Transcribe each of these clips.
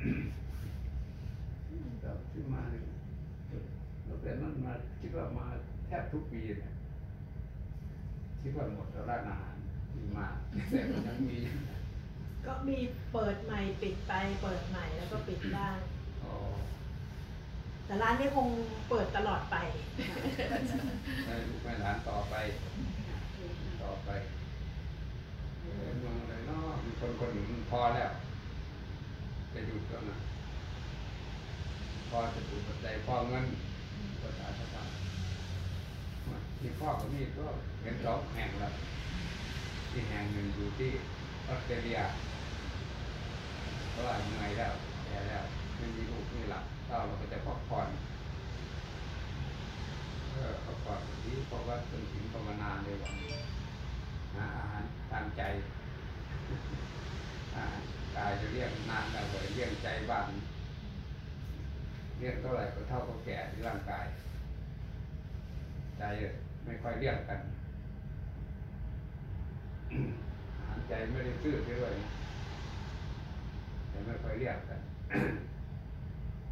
เราที่มาเนี่ยเราแต่นั้นมาคิดว่ามาแทบทุกปีเนี่ยคิดว่าหมดแล้วร้านอาหารมีมาแต่มันยังมี ก็มีเปิดใหม่ปิดไป เปิดใหม่แล้วก็ปิดบ้างอ๋อแต่ร้านนี้คงเปิดตลอดไปให้ลูกให้หลานต่อไป ต่อไปเออเมืองอะไรเนาะมีคนคนหนึ่งมันพอแล้ว จะหยุดแล้วนะพอจะถูกปัจจัยพอเงินภาษาภาษาที่พ่อกับนี่ก็เห็นสองแห่งแล้วที่แห่งหนึ่งอยู่ที่ออสเตรเลียเพราะว่าเหนื่อยแล้วแก่แล้วไม่มีลูกไม่หลับเต้าเราก็จะพักผ่อนเออพักผ่อนที่เพราะว่าจนถึงประมาณนานเลยวันหาอาหารทางใจอาหาร กายจะเรียกนานแล้วเลยเรียกใจบ้างเรียกเท่าไหร่ก็เท่ากับแก่ที่ร่างกาย ใจไม่ค่อยเรียกกันหารใจไม่ได้ซื่อด้วยนะแต่ไม่ค่อยเรียกกัน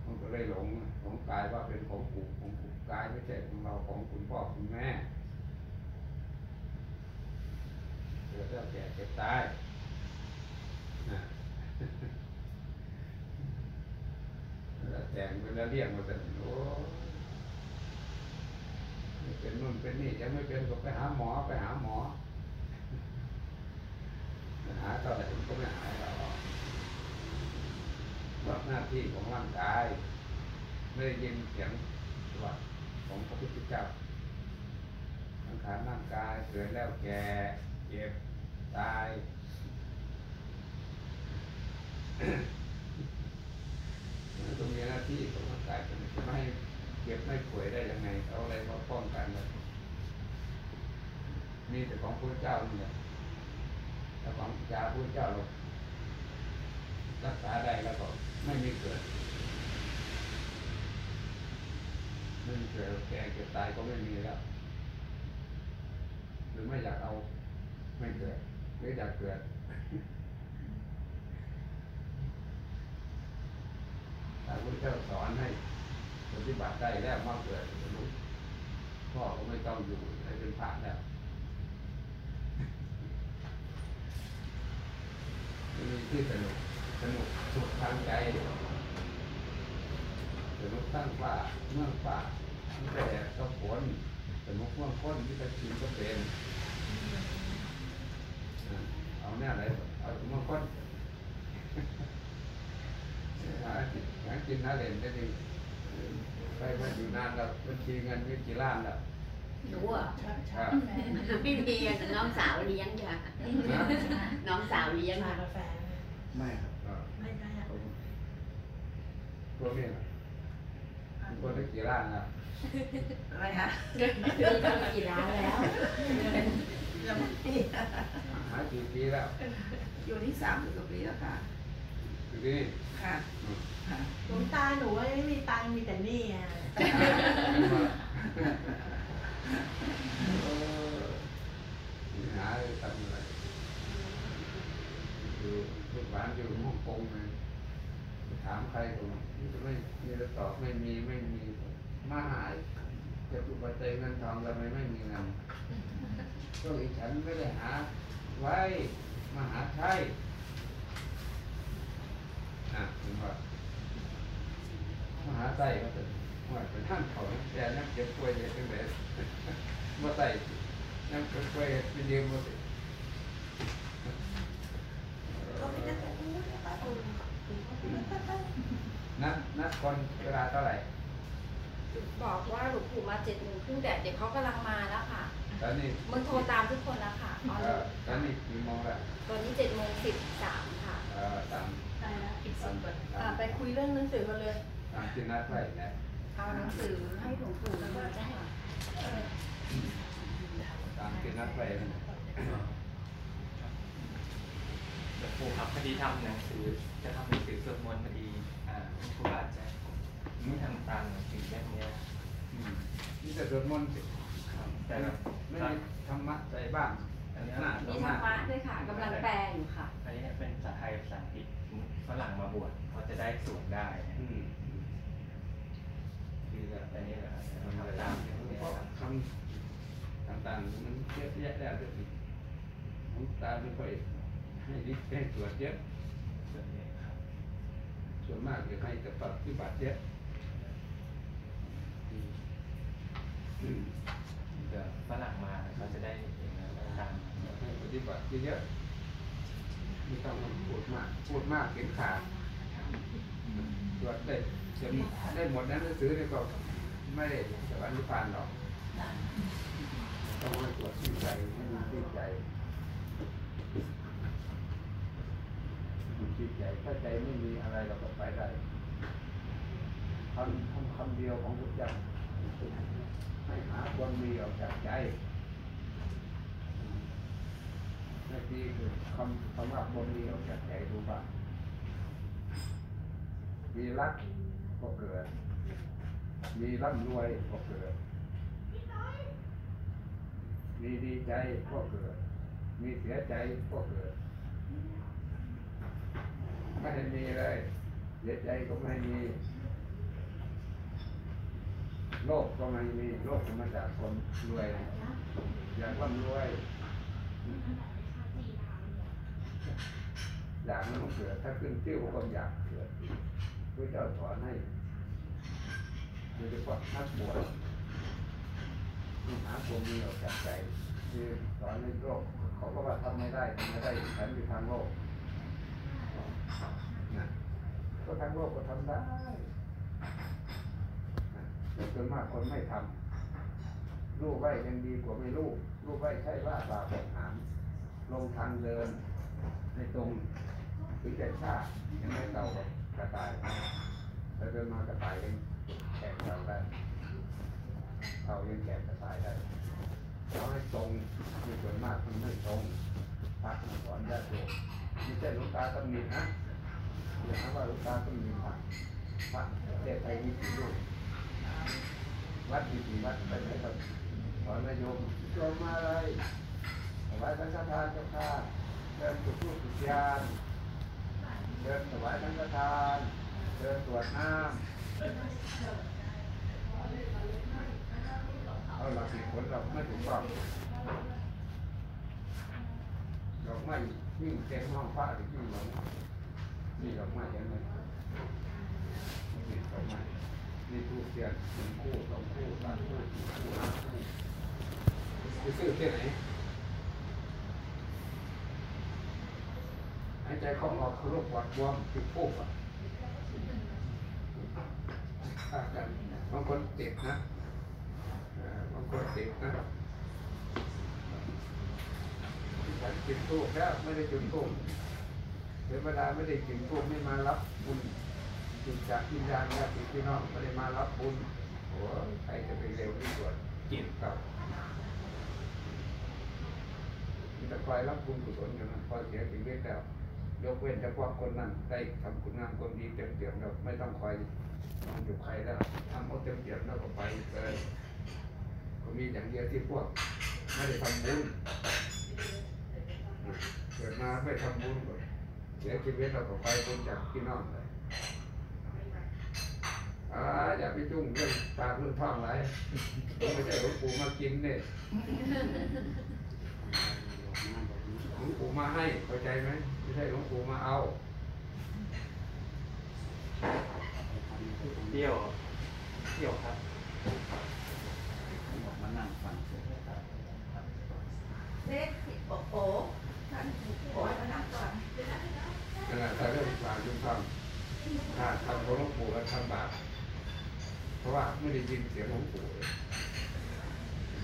มันก็เลยหลงหลงกายว่าเป็นของปู่ของปู่กายไม่ใช่ของเราของคุณพ่อคุณแม่เกิดแล้วแก่เจ็บตายนะ แล้วแต่งเป็นแล้วเรียกมาแต่โอ้เป็นนู่นเป็นนี่ยังไม่เป็นก็ไปหาหมอไปหาหมอหาเท่าไหร่มันก็ไม่หายหรอกรับหน้าที่ของร่างกาย ไม่ได้ยินเสียงสวัสดของพระพุทธเจ้าสังขารร่างกายเกิดแล้วแก่เจ็บตาย ต้องมีหน้าที่ของร่างกายจะไม่ให้เจ็บไม่ป่วยได้ยังไงเอาอะไรมาป้องกันเลยมีแต่ของพระเจ้าเนี่ยแต่ของยาพระเจ้าเรารักษาได้แล้วก็ไม่มีเกิดไม่มีเกิดแก่เกิดตายก็ไม่มีแล้วหรือไม่อยากเอาไม่เกิดหรืออยากเกิด ถ้าพระเจ้าสอนให้ปฏิบัติได้แล้วมาเกิดรู้พ่อก็ไม่ต้องอยู่ได้เป็นพระแล้วมีที่สนุกสนุกสุขทางใจสนุกตั้งป่าเมื่องป่าตั้งแต่ก็ผลสนุกเมืองพ้นที่จะกินก็เป็นเอาเนี่ยอะไรเอาเมืองพ้น หากินหากินหาเล่นได้ดีไปมาอยู่นานแล้วบัญชีเงินมีกี่ล้านแล้วหนูอะครับไม่มีอะ น้องสาวเลี้ยงค่ะนะน้องสาวเลี้ยงชาค่ะกาแฟไม่ครับอ่าไม่ได้อะพวกนี้นะมีคนได้กี่ล้านแล้วอะไรฮะมีตั้งกี่ร้านแล้วยังไม่มีหากี่ปีแล้ว อยู่ที่สามสิบกว่าปีแล้วค่ะอยู่ที่ นี่ ค่ะอืมค่ะหลวงตาหนูว่าไม่มีตังค์มีแต่หนี้อะเออหาทำอะไรอยู่ลูกหลานอยู่ฮ่องกงเลยถามใครก็ไม่มีจะตอบไม่มีไม่มีมาหายจะปุปัจจัยเงินทองทำไมไม่มีเงินก็อีฉันไม่ได้หา ไว้มาหาใช่ อะผมว่ามหาไส้ก็จะว่าเป็นท่านเขาแต่นักเก็บป่วยอย่างไรมาไต่นักเก็บป่วยเป็นเดียวมาสิก็ไม่ได้แต่อู้เนี่ยป้าตูนนัดนัดคนเวลาเท่าไหร่ บอกว่าหลวงปู่มาเจ็ดโมงครึ่งแต่เด็กเขากำลังมาแล้วค่ะตอนนี้มึงโทรตามทุกคนแล้วค่ะอ๋อเอ่อตอนนี้กี่โมงแล้วตอนนี้เจ็ดโมงสิบสามค่ะเอ่อตาม ได้แล้วอีกตาสิมบตามอะไปคุยเรื่องหนังสือกันเลยตามที่นัดไว้นะเอาหนังสือให้หลวงปู่แล้วก็จะให้ตามที่นัดไว้นะหลวงปู่ครับพอดีทำหนังสือจะทำหนังสือสวดมนต์พอดีอ่าหลวงปู่อาจจะไม่ทำตามหนังสือแบบเนี้ยอืมนี่จะสวดมนต์สิครับแต่แต่แบบไม่มีธรรมะใส่บ้างอันนี้หน้าตรมีงหธรน้ารมะด้วยค่ะกำลังแปลอยู่ค่ะอันนี้เป็นภาษาไทยภาษาอังกฤษ ฝรั่งมาบวชเขาจะได้สวดได้อืมคือแบบอันนี้แหละครับทำอะไรทำตามที่พวกเพนี้ราะครับคำต่างๆมันเยอะแยะแล้วเดี๋ยวนี้หลวงตาไม่ค่อยให้ดิให้ตรวจเยอะส่วนนี้ครับส่วนมากจะให้แต่ปฏิบัติเยอะอืมอืมเดี๋ยวฝรั่งมาเขาจะได้เองนะตามให้ปฏิบัติเยอะๆ ไม่ต้องพูดมากพูดมากเกินขาดตรวจได้จนได้หมดนั้นหนังสือเนี่ยก็ไม่ได้สวรรค์นิพพานหรอกต้องให้ตรวจที่ใจให้มีที่ใจมีที่ใจถ้าใจไม่มีอะไรเราก็ไปได้คำคำคำเดียวของพระเจ้าให้หาความมีออกจากใจ นั่นคือคำคำว่าความมีออกจากใจรู้ป่ะมีรักก็เกิด มีร่ำรวยก็เกิด มีดีใจก็เกิด มีเสียใจก็เกิด ไม่ให้มีเลย เสียใจก็ไม่มี โลภก็ไม่มี โลก็มาจากคนรวย อยากร่ำรวย อยากมันต้องเกิด ถ้าขึ้นชื่อว่าคนอยากเกิดพระเจ้าสอนให้โดยเฉพาะนักบวชหาตัวมีออกจากใจคือสอนในโลกเขาก็ว่าทำไม่ได้ทำไม่ได้ฉันอยู่ทางโลกนะก็ทางโลกก็ทำได้แต่ส่วนมากคนไม่ทำรู้ไว้ยังดีกว่าไม่รู้รู้ไว้ใช่ว่าบาปหามลงทางเดินในตรง ถึงจะชายังไม่เต่ากับกระต่ายแต่เดินมากระต่ายยังแข่งเราได้เขายังแก่จะต่ายได้เขาให้ตรงมีส่วนมากมันไม่ตรงพระมันสอนญาติโยมไม่ใช่ลวงตาต้องมีนะอย่าหาว่าลวงตาต้องมีพระพระเทศไทยมีกี่รูปวัดมีกี่วัดไปไหนก็สอนนายโยมโยมมาอะไรถวายสังฆทานเจ้าค่ะเดินจุดทูปจุดยาน เดินถวายสังฆทานเดินตรวจน้ำเอาหลักเหตุผลเราไม่ถูกต้องดอกไม้ยิ่งเต็มห้องพระหรือยิ่งหลงนี่ดอกไม้เห็นไหมนี่ดอกไม้นี่ทูบเทียนหนึ่งคู่สองคู่สามคู่สี่คู่ห้าคู่ไปซื้อที่ไหน หายใจเข้าออกคือโรคปอดบวมคือพูกอะถ้ากันบางคนติดนะบางคนติดนะฉันจุดทูบแล้วไม่ได้จุดทูบเทวดาไม่ได้จุดทูบไม่มารับบุญจุดจากวิญญาณญาติพี่น้องไม่ได้มารับบุญโอ้ใครจะไปเร็วที่สุดจิตเก่ามันจะคอยรับบุญกุศลอย่างนั้นพอเสียชีวิตแล้ว ยกเว้นเฉพาะคนนั้นได้ทำคุณงามความดีเต็มเปี่ยมแล้วไม่ต้องคอยอยู่ใครแล้วทำเอาเต็มเปี่ยมแล้วก็ไปเลยก็มีอย่างเดียวที่พวกไม่ได้ทำบุญเกิดมาไม่ทำบุญก็เสียชีวิตเราก็ไปบุญจากพี่น้องเลยอ่าอย่าไปจุ้งเรื่องปาเรื่องท้องไรไม่ใช่หลวงปู่มากินเนี่ย หลวงปู่มาให้เข้าใจไหมไม่ใช่หลวงปู่มาเอาเที่ยวเที่ยวครับมานั่งฟังเล็กโอ้โหท่านโอ้ยมานั่งก่อนนั่นแหละถ้าเรื่องบาปจุ้งทำถ้าทำของหลวงปู่แล้วทำบาปเพราะว่าไม่ได้ยินเสียงของปู่เลย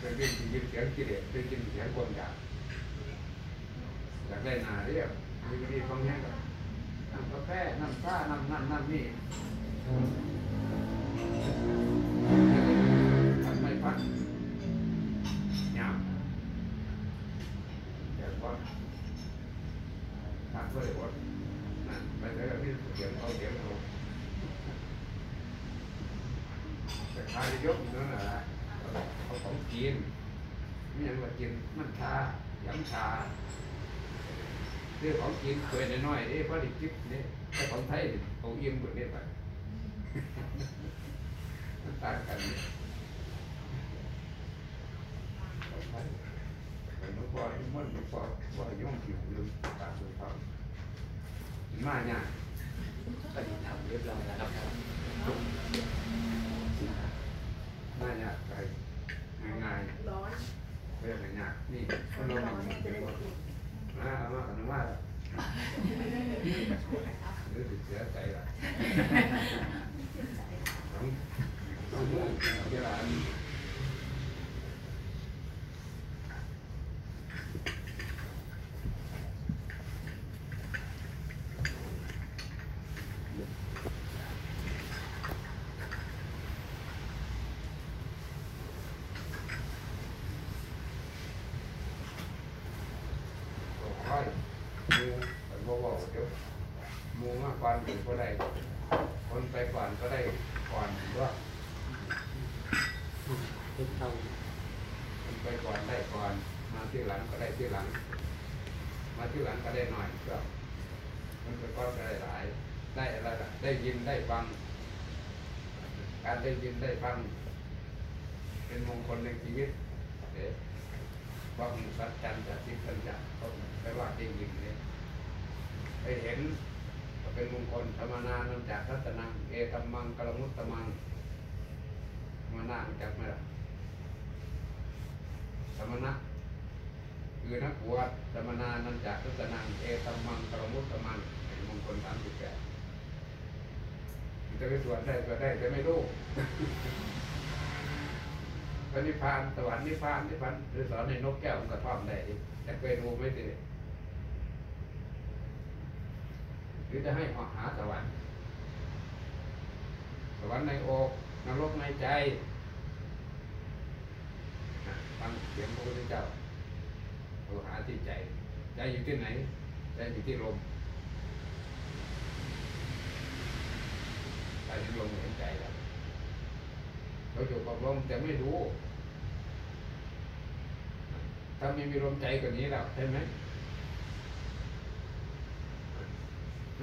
ไปยินยินเสียงกิเลสไปยินเสียงความอยาก อยากได้นาเรียบมีวิธีฟังแห้งกับน้ำกาแฟน้ำชาน้ำนั่นน้ำนี่ทำไม่พักยามเดี๋ยวก่อนทำเพื่ออดนั่นไปเลยที่เสียงเอาเสียงเอาแต่ทายยกนั่นแหละเขาของกินไม่ยังว่ากินมันชาหยำชา ซื้อของกินเคยน้อยๆนี่พอไดีจิบนี่แต่ของไทยนี่เอาเอียงหมดนี่ไปมันต่างกันนี่ของไทยเป็นลูกบอลมันลูกบอลบอลย่อมผิวลืมตาดูเขามาเนี่ยากปฏิธรรมเรียบร้อยแล้วครับมาเนี่ยากไปง่ายร้อนๆเรื่องง่ายๆนี่ขนมร้อนมันเนี่ยจะได้ไม่ติดมาเอามาขนมว่าหรือติด เสียใจละต้องต้องมุ่งเวลานี้ ค่อยมูมันบ่บอกเดี๋ยวมูมากกว่าหรือก็ได้ คนไปก่อนก็ได้ก่อนถือว่า ทุกเท่า คนไปก่อนได้ก่อน มาที่หลังก็ได้ที่หลัง มาที่หลังก็ได้หน่อยก็มันไปก่อนก็ได้หลาย ได้อะไรล่ะได้ยินได้ฟัง การ ได้ยินได้ฟัง เป็นมงคลในชีวิตเด้ฟังสัจจันจะทิพย์สัญญาเขาไปว่าได้ยินเนี่ยไปเห็นก็เป็นมงคลธรรมนานันจากรัตนังเอตัมมังกลมุตตมังมานามันจากไหมล่ะธรรมนะคือนักบวชธรรมนานันจากรัตนังเอตมมังกลมุตตมังเป็นมงคลสามสิบแปด จะไปสวดได้ก็ได้แต่ไม่รู้พระนิพพานสวรรค์นิพพานนิพพานหรือสอนให้นกแก้วมันกระท่อมได้ดิแต่เคยรู้ไหมสิหรือจะให้ออกหาสวรรค์ สวรรค์ในอกนรกในใจฟังเสียงพระพุทธเจ้าเราหาที่ใจ ใจอยู่ที่ไหน ใจอยู่ที่ลม ใจเห็นลมเห็นใจแล้วเราอยู่กับลมแต่ไม่รู้ ถ้าไม่มีลมใจกว่านี้แล้วใช่ไหม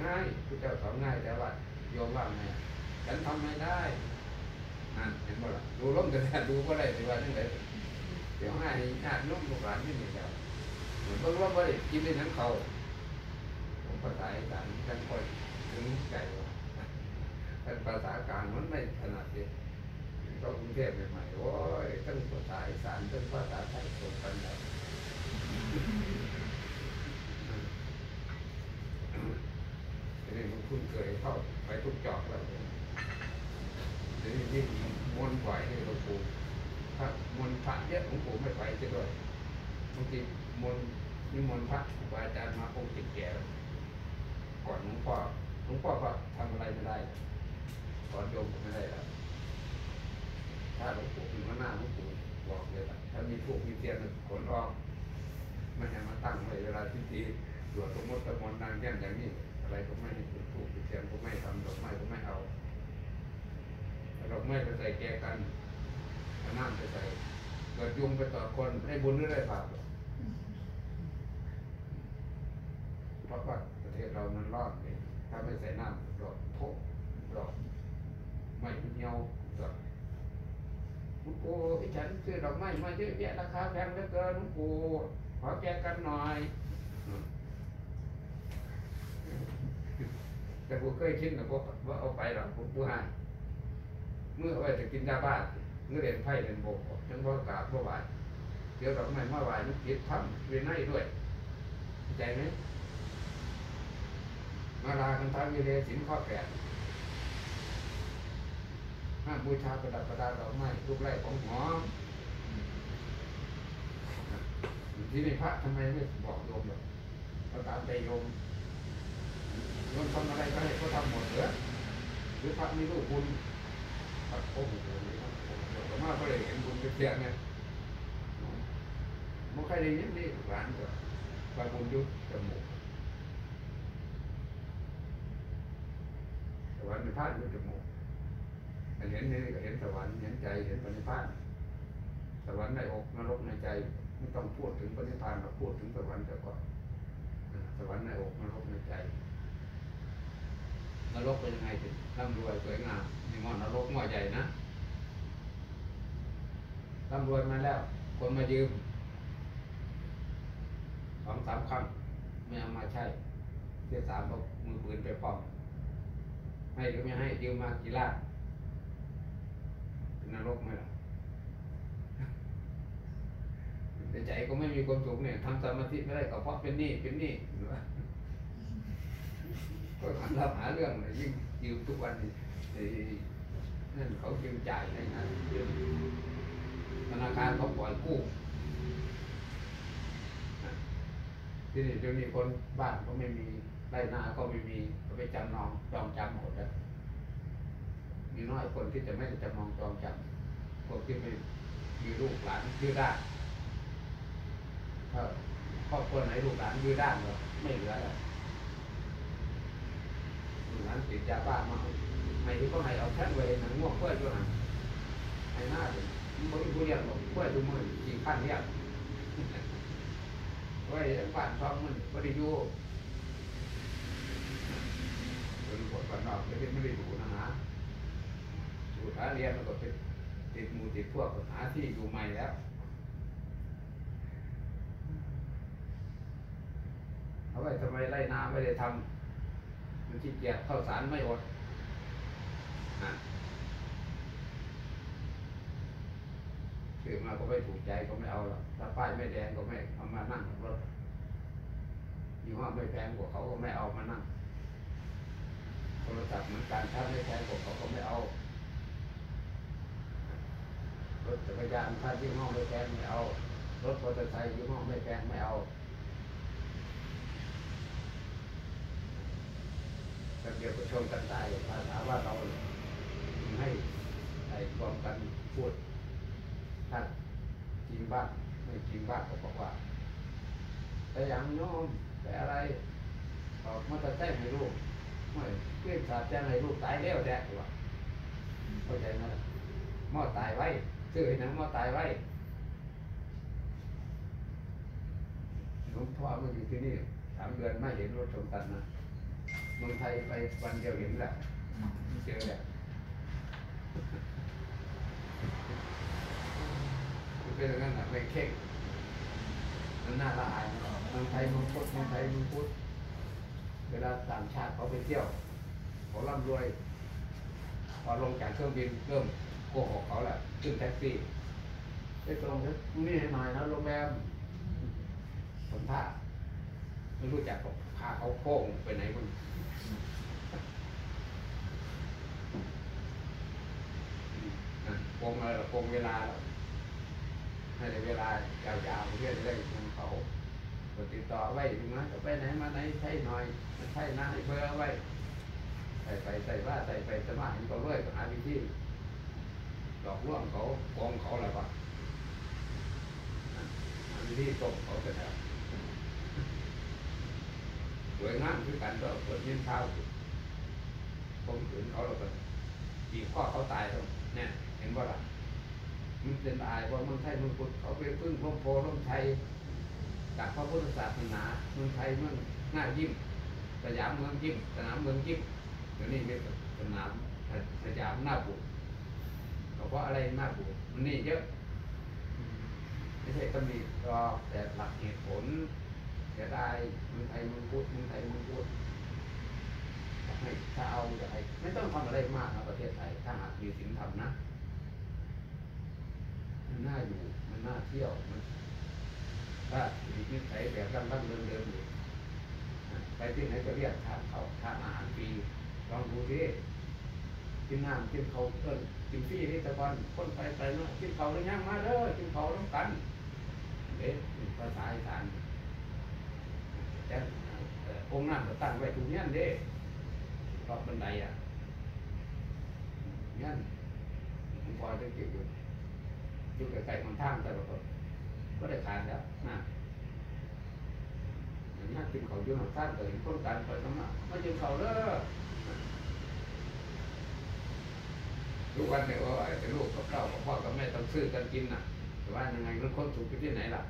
ง่ายพระเจ้าสอนง่ายแต่ว่าโยมว่าไงฉันทำไม่ได้นั่นเห็นบ่ล่ะดูลมแต่แต่ดูก็ได้แต่ว่าจังไดเดี๋ยวง่ายญาตินุ่มลูกหลานนี่มีแล้วเหมือนเบิ่งว่าบ่ได้กินได้ทั้งเขาผมภาษาอีสานท่านค่อยถึงใจว่า แต่ภาษากลางมันไม่ถนัดเลยก็กรุงเทพใหม่ๆโอ้ยทั้งภาษาอีสานทั้งภาษาไทยตรงกันแล้วนี้มันคุ้นเคยเข้าไปทุกจอกแล้วทีนี้ยิ่งมนต์ไหวให้หลวงปู่ถ้ามนพระเยอะหลวงปู่ไม่ไปจะด้วยบางทีมนต์นิมนต์พระครูบาอาจารย์มาองค์ติดแก่ก่อนหลวงพ่อหลวงพ่อก็ทำอะไรไม่ได้ ก่อนโยมก็ไม่ได้แล้วถ้าหลวงปู่อยู่ข้างหน้าหลวงปู่บอกเลยว่าถ้ามีพวกมีเทียนขนออกไม่ให้มาตั้งไว้เวลาพิธีตรวจสมมติตะมนนางแก้มอย่างนี้ อะไรก็ไม่ให้จุดธูปจุดเทียนก็ไม่ทำดอกไม้ก็ไม่เอาเอาดอกไม้ไปใส่แกกันน้ำไปใส่เกิดยุงไปต่อคนให้บุญหรือได้บาปเพราะว่าประเทศเรามันร้อนนี่ถ้าไม่ใส่น้ำดอกโพกดอก ไม่เหี่ยวดอกหลวงปู่ให้ฉันซื้อดอกไม้มาเยอะแยะราคาแพงเหลือเกินหลวงปู่ขอแกกันหน่อยแต่ผมเคยคิดนะว่าว่าเอาไปหรอกผมผู้ให้เมื่อเอาไว้จะกินยาบ้าเมื่อเรียนไพ่เรียนโบกจังว่ากราบว่าไหวเดี๋ยวดอกไม้มาไหวนึกคิดทำเวียนให้ด้วยเข้าใจไหมมาลากันทำวิเลสินข้อแปด ห้ามบูชาประดับประดาดอกไม้รูปไร่ของหอมที่ในพระทำไมไม่บอกโยมหรอกเราตามใจโยมโยมทำอะไรก็ให้เขาทำหมดเหรอหรือพระมีลูกบุญพระโอ้โหผมมาก็เลยเห็นบุญเป็นเสียงไงมันใครได้ยินนี่ร้านก็บางบุญยุบจมูกแต่วันเป็นพระยู่จมูก เห็นนี่ก็เห็นสวรรค์เห็นใจเห็นปณิพานสวรรค์ในอกนรกในใจไม่ต้องพูดถึงปณิพานเราพูดถึงสวรรค์แต่ก่อนสวรรค์ในอกนรกในใจนรกเป็นยังไงถึงร่ำรวยสวยงามนี่หม้อนรกหม้อใหญ่นะร่ำรวยมาแล้ว คนมายืมสองสามคำไม่เอามาใช้เที่สามเอามือปืนไปปลอมให้หรือไม่ให้ยืมมากี่ล้าน นรกไหมล่ะในใจก็ไม่มีความสุขเนี่ยทำสมาธิไม่ได้ก็เพราะเป็นนี้เป็นนี้หรือว่าก็ทำเราหาเรื่องเลยยิ่งยืมทุกวันนี่นั่นเขายืมจ่ายให้นะยืมธนาคารเขาปล่อยกู้ที่นี่เดี๋ยวนี้คนบ้านก็ไม่มีไรนาก็ไม่มีก็ไปจำนองจองจำหมดแล้ว มีน้อยคนที่จะไม่จำนองจองจำพวกที่ไม่มีลูกหลานยืดได้ถ้าครอบครัวไหนลูกหลานยืดได้านก็ไม่เหลือแล้วลูกหลานติดยาบ้ามาไม่ที่ก็ให้เอาแท่นไว้หนังงวงเพื่อด้วยนะให้หน้าเลยมันไม่ผู้เรียนหรอกเพื่อดูมือจริงขั้นเรียกไว้บ้านช่องมันไม่ได้ยู่เป็นบทบ้านนอกไม่ได้ไม่ได้ดูนะ ฮะดูท้าเรียนมันก็เป็นติดมูติดพวกหาที่อยู่ใหม่แล้วเอาไว้ทำไมไล่นาไม่ได้ทำมันขี้เกียจเข้าสารไม่อดนะถือมาก็ไม่ถูกใจก็ไม่เอาหรอกถ้าป้ายไม่แดงก็ไม่เอามานั่งรถยี่ห้อไม่แพงกว่าเขาก็ไม่เอามานั่งโทรศัพท์เหมือนกันถ้าไม่แพงกว่าเขาก็ไม่เอา ถจักรยานถ้ายี่ห้อไม่แพงไม่เอา รถมอเตอร์ไซค์ยี่ห้อไม่แพงไม่เอาระเบียบประชมกันตายภาษาว่าเราให้ใส่ความกันพูดถ้าจริงบ้างไม่จริงบ้างก็บอกว่า แต่อย่างโน้มแต่อะไรออกมาจะแจ้งให้ลูกไม่เพื่อนสาบแจ้งให้ลูกตายแล้วแดกว่าเข้าใจไหมหม้อตายไว้ ซื้อให้นังหม้อตายไว้หลวงพ่อมาอยู่ที่นี่สามเดือนไม่เห็นรถชมกันนะเมืองไทยไปวันเดียวเห็นแหล้วเจอแล้วมันเป็นอย่างนั้นนะไม่เข่งมันน่าละอายเมืองไทยมืองพุทธเมืองไทยมืองพุทธเวลาต่างชาติเขาไปเที่ยวเขาร่ำรวยพอลงจากเครื่องบินเริ่ม โกหกเขาแหละขึ้นแท็กซี่ไปตรงนี้นี่ให้หน่อยนะโรงแรมคนท่าไม่รู้จักหรอกพาเขาโค้งไปไหนมันนะโกงอะไรหรอโกงเวลาหรอให้ได้เวลายาวๆเพื่อจะได้เงินเขากดติดต่อไว้ดูนะจะไปไหนมาไหนใช่หน่อยใช่นะให้เบอร์ไว้ใส่ไปใส่ว่าใส่ไปสมัครเขาเลยหาวิธี หลอกลวงเขาโกงเขาอะไรวะหาวิธีตบเขาจะได้สวยงามคือกันก็เปิดเงินเท้าผมขืนเขาแล้วก็บีข้อเขาตายแล้วเนี่ยเห็นว่าล่ะมันเป็นอายว่าเมืองไทยมืองพุทธเขาไปพึ่งร่มโพร่มไทยจากพระพุทธศาสนาเมืองไทยเมืองหน้ายิ้มสยามเมืองยิ้มสนามเมืองยิ้มเดี๋ยวนี้เป็นสนามสยามหน้าบุก เพราะอะไรหน้าบุกมันนี่เยอะ ไม่ใช่ตำหนิรอแต่หลักเหตุผลเสียดายมืองไทยมืองพุทธเมืองไทยมืองพุทธให้ถ้าเอาจะให้ไม่ต้องทำอะไรมากนะประเทศไทยถ้าหากมีศีลธรรมนะมันน่าอยู่มันน่าเที่ยวมันถ้ามีนิสัยแบบดั้งดั้งเดิมเดิมอยู่ไปที่ไหนก็เรียกทานเขาทานอาหารฟรีลองดูดิกินน้ำกินเขาเอิ้น กินฟรีนี่ต่ก่อนคนไปไปเนาะกินเขาวแล้วย่างมาเด้อกินเขาวร่วมกันเด็ภาษาอีสานแต่องค์น้ำก็ตั้งไว้ตรงนี้เด้รอบบันไดอะเนี่ยผมพอจะเก็บอยู่อยู่ใกล้ๆมันทางแต่ละคนก็ได้ขาดแล้วนะอย่างนี้กินเขาอยู่ห่างท่านก็เห็นคนกันไปทำมามากินเขาเด้อ ทุกวันเนี่ยว่าแต่ลูกกับเต้ากับพ่อกับแม่ต้องซื้อกันกินน่ะ แต่ว่ายังไงมันคนถูกไปที่ไหนล่ะ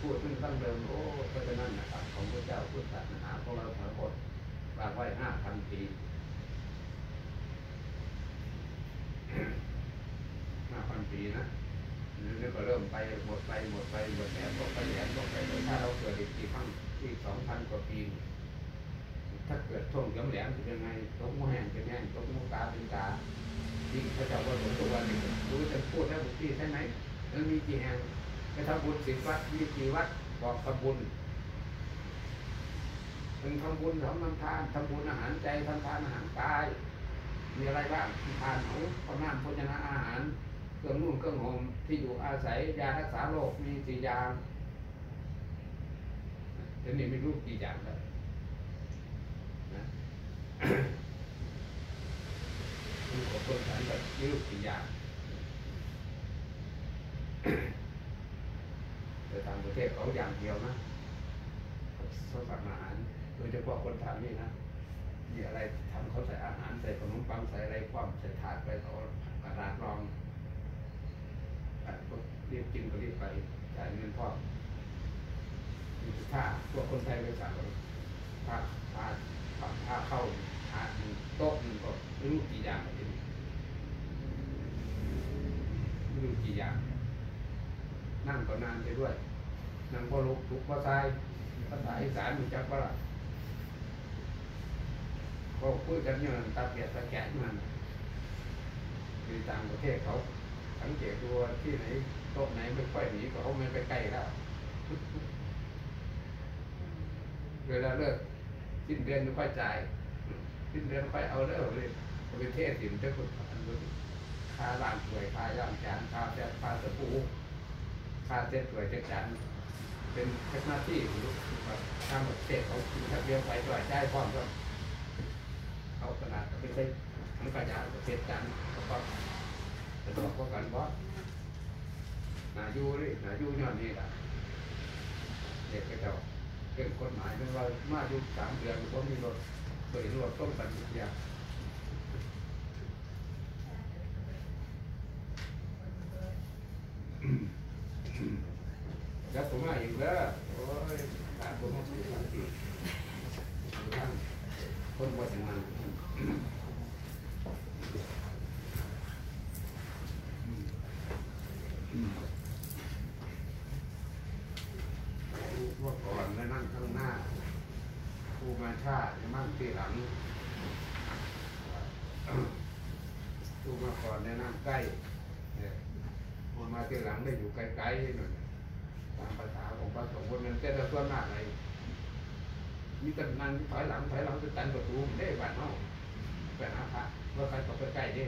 พูดมันตั้งเดิมโอ้เพราะนั้นนะครับของพระเจ้าพุทธศาสนาของเราทั้งหมดวางไว้ห้าพันปีห้าพันปีนะนี่ก็เริ่มไปหมดไปหมดไปหมดแหลมหมดไปแหลมหมดไปถ้าเราเกิดอีกกี่ครั้งอีกสองพันกว่าปี ถ้าเกิดช่วงแหลมจะเป็นไงตกมแห้งเป็นแห้งตกมกาเป็นกายิ่งพระเจ้าว่าหลวงตัววันนี้รู้จะพูดแล้วบุตรีใช่ไหมมันมีกี่แห่งไปทำบุญสิบวัดมีกี่วัดบอกทำบุญเป็นทำบุญทำน้ำทานทำบุญอาหารใจทำทานอาหารกายมีอะไรบ้างทานของพน้ำโภชนะอาหาร เครื่องนุ่งเครื่องห่มที่อยู่อาศัยยารักษาโรคมีสี่อย่างเดี๋ยวนี้ไม่รู้กี่อย่างแล้วนะ มีของคนฉันแบบไม่รู้กี่อย่างแต่ต่างประเทศเขาอย่างเดียวนะเขาสั่งอาหารโดยเฉพาะคนทำนี่นะมีอะไรทำเขาใส่อาหารใส่ขนมปังใส่อะไรความใส่ถาดไปเขากระดาษรองอะก็รีบกินก็รีบไปจ่ายเงินพ่อมีค่าพวกคนไทยไปสั่งค่าค่าค่าค่าเข้า หาหนึ่งโต๊ะหนึ่งก็ไม่รู้กี่อย่างเลยไม่รู้กี่อย่าง นั่งก็นานไปด้วย นั่งก็ลุกลุกก็ตายภาษาอีสานมีจักว่าก็คุยกันอยู่นั่นตาเปียกตาแกะมันคือต่างประเทศเขาสังเกตดูว่าที่ไหนโต๊ะไหนไม่ค่อยหนีก็เขาไม่ไปใกล้แล้วเวลาเลิกสิ้นเดือนไม่ค่อยจ่าย สิ้นเดือนค่อยเอาเลิกเลยเอาไปเทศสิมเจ้าคุณอันนู้คาล้างถ้วยคาย่างจานค่าแซ่คาสบู่ค่าเซ็ตถ้วยเซ็ตจานเป็นเทคโนโลยีของลูกทางประเทศเขาคิดแค่เดียวไปจ่ายได้พร้อมก็เอาขนาดไม่ใช่ทั้งกระยาประเทศจันแล้วก็สะดวกกว่ากันบ่นาอยู่นี่นาอยู่ย้อนนี่แหละเด็กก็จ้าเก่งกฎหมายเป็นว่ามาอยู่สามเดือนก็มีรถ เปิดรถต้องกันทุกอย่างแล้วผมมาอีกแล้วโอ้ยตาผมมาสี่วันสี่ท่านคนบ่ถึงมันว่าก่อนแล้วนั่ง มาชาติมั่งที่หลังครูมาก่อนแล้นั่งใกล้เนี่ยครูมาที่หลังได้อยู่ไกลๆหน่อยตามภาษาของพระสงฆ์คนนั้นแต่ละส่วนมากเลยมีต่นั่งถอยหลังถอยหลังจะตันประตูได้บ้านเฮาไปหาพระว่าใครก็ไปใกล้ได้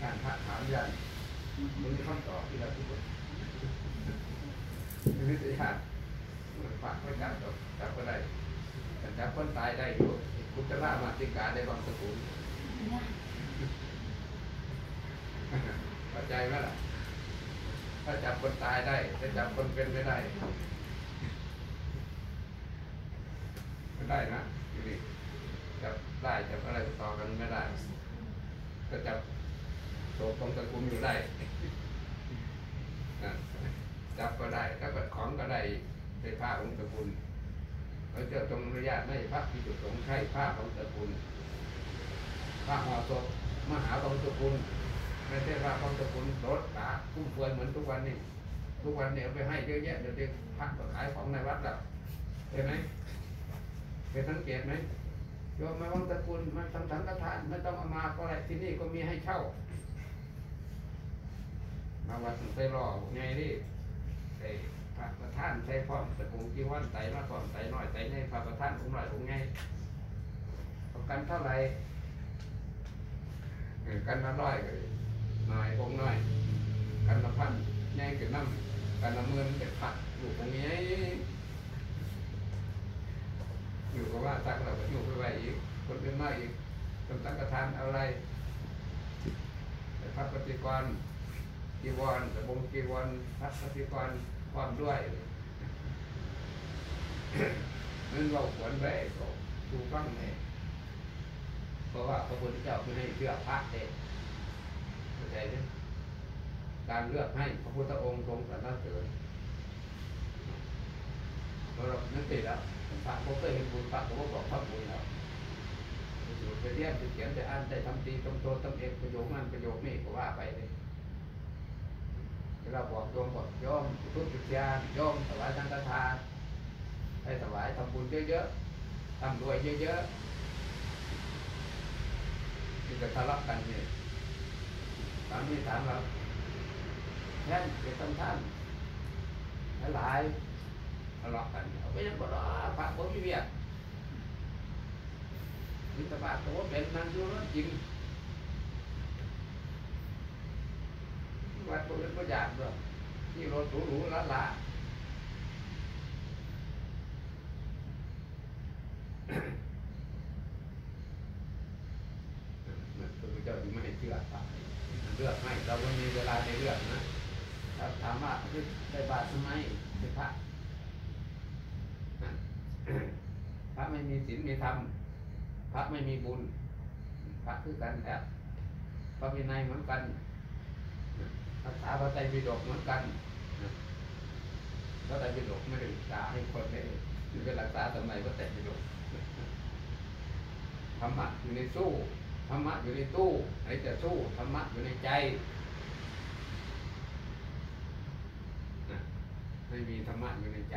การพระถามยันมันมีคำตอบที่เราทุกคนมีวิทยามันพระไม่จับจับจับก็ได้ แต่จับคนตายได้อยู่คุตละมาติกาได้บางสกุลเข้าใจไหมล่ะ ถ้าจับคนตายได้จะจับคนเป็นไม่ได้ไม่ได้นะทีนี้จับได้จับอะไรต่อกันไม่ได้ ก็จับโสตรงตะกูลอยู่ได้จับก็ได้แล้วก็ของก็ได้เป็นผ้าของตะกูล เราจอตรงอนุญาตไม่พระที่จุดสงฆ์ใช้ผ้าของตะกูลผ้าห่อศพมหาของตะกูลไม่ใช่ผ้าของตะกูลรถตาคุ้มเฟือยเหมือนทุกวันนี้ทุกวันเนี้เอาไปให้เยอะแยะเดี๋ยวเด็กพักก็ขายของในวัดแล้วเห็นไหมเคยสังเกตไหมโยมมาวังตะกูลมาทำสังฆทานไม่ต้องเอามาก็อะไรที่นี่ก็มีให้เช่า มาวัดใส่รอไงนี่ใส่ พระประธานใส่พร้อมตะกงจีวันไตมาพร้อมไตน้อยไตในพระประธานองค์หน่อยองค์ไงเอากันเท่าไหร่กันละร้อยก็หน่อยองค์น้อย กันละพันไงก็น้ำกันละหมื่นเด็ดผัดลูกองนี้อยู่กับว่าตักเราก็อยู่ไปไว้อีกคนเป็นมาอีกทำสังฆทานอะไรพระปฏิกรจีวรแต่บงจีวรพระปฏิกร ความด้วยนั่นเราควรไว้ก็ดูฟังเลยเพราะว่าพระพุทธเจ้าไม่ให้เลือกพระเด็เข้าใจไหมการเลือกให้พระพุทธองค์ทรงสรรเสริญเรานั่นติดแล้วพระผมเคยเห็นบุญพระผมก็บอกพระบุญแล้วอยู่ไปเรียนไปเขียนไปอ่านได้ทำดีตรงโตตำเอกประโยคนั้นประโยคนี้ก็ว่าไปเลย เวลาบอกโยมบอกโยมทุกจุดยาโยมถวายสังฆทานให้ถวายทำบุญเยอะๆทำรวยเยอะๆที่จะทะเลาะกันเนี่ยถามนี่ถามเราแท่นเป็นต้นท่านหลายทะเลาะกันเอาไปยังบ่รอพระผมมีเวียกมิตรบาทตัวเป็นนั่งอยู่นั่นจริง วัดตัวเป็นก็อยากด้วยที่รถหรูๆล้าลามันพระเจ้าถึงไม่ให้เชื่อพระเลือกให้เราไม่มีเวลาในเลือกนะถ้าถามว่าได้บาตรทำไมเป็นพระพระไม่มีศีลมีธรรมพระไม่มีบุญพระคือกันแท้พระวินัยเหมือนกัน รักษาพระไตรปิฎกเหมือนกันพระไตรปิฎกไม่ได้รักษาให้คนได้เป็นรักษาทำไมพระไตรปิฎกธรรมะอยู่ในสู้ธรรมะอยู่ในตู้ไหนจะสู้ธรรมะอยู่ในใจนะไม่มีธรรมะอยู่ในใจ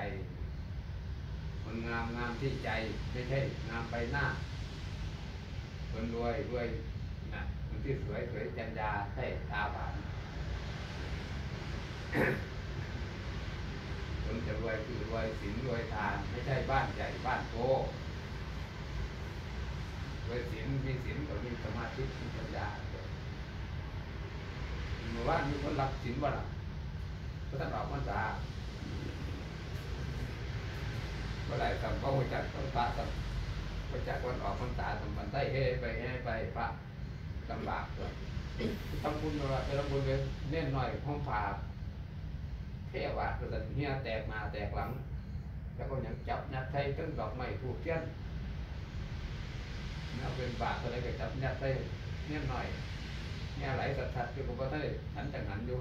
คนงามงามที่ใจไม่ใช่งามไปหน้า คนรวยรวยนะคนที่สวยสวยจัญญาใช่ตาบาน คนจะรวยคือรวยศีลรวยทาน ไม่ใช่บ้านใหญ่บ้านโตรวยศีลมีศีลก็มีสมาธิมีปัญญาเมื่อวานมีคนรับศีลว่าล่ะก็ท่านออกพรรษาเมื่อไหร่ทำก็หัวจักต้องพระทำหัวจักวันออกพรรษาทำบันไดเฮไปเฮไปพระลำบากเลยทำบุญเราไปทำบุญเลยเน้นหน่อยห้องผ่า เทวาคือสันเฮียแตกมาแตกหลัง แล้วก็ยังจับยัดใช้ต้นดอกไม้ถูกเทียนเอาเป็นบาทอะไรก็จับยัดใช้เนี่ยหน่อยเนี่ยไหลสัดๆอยู่กับว่าได้หันจากหันอยู่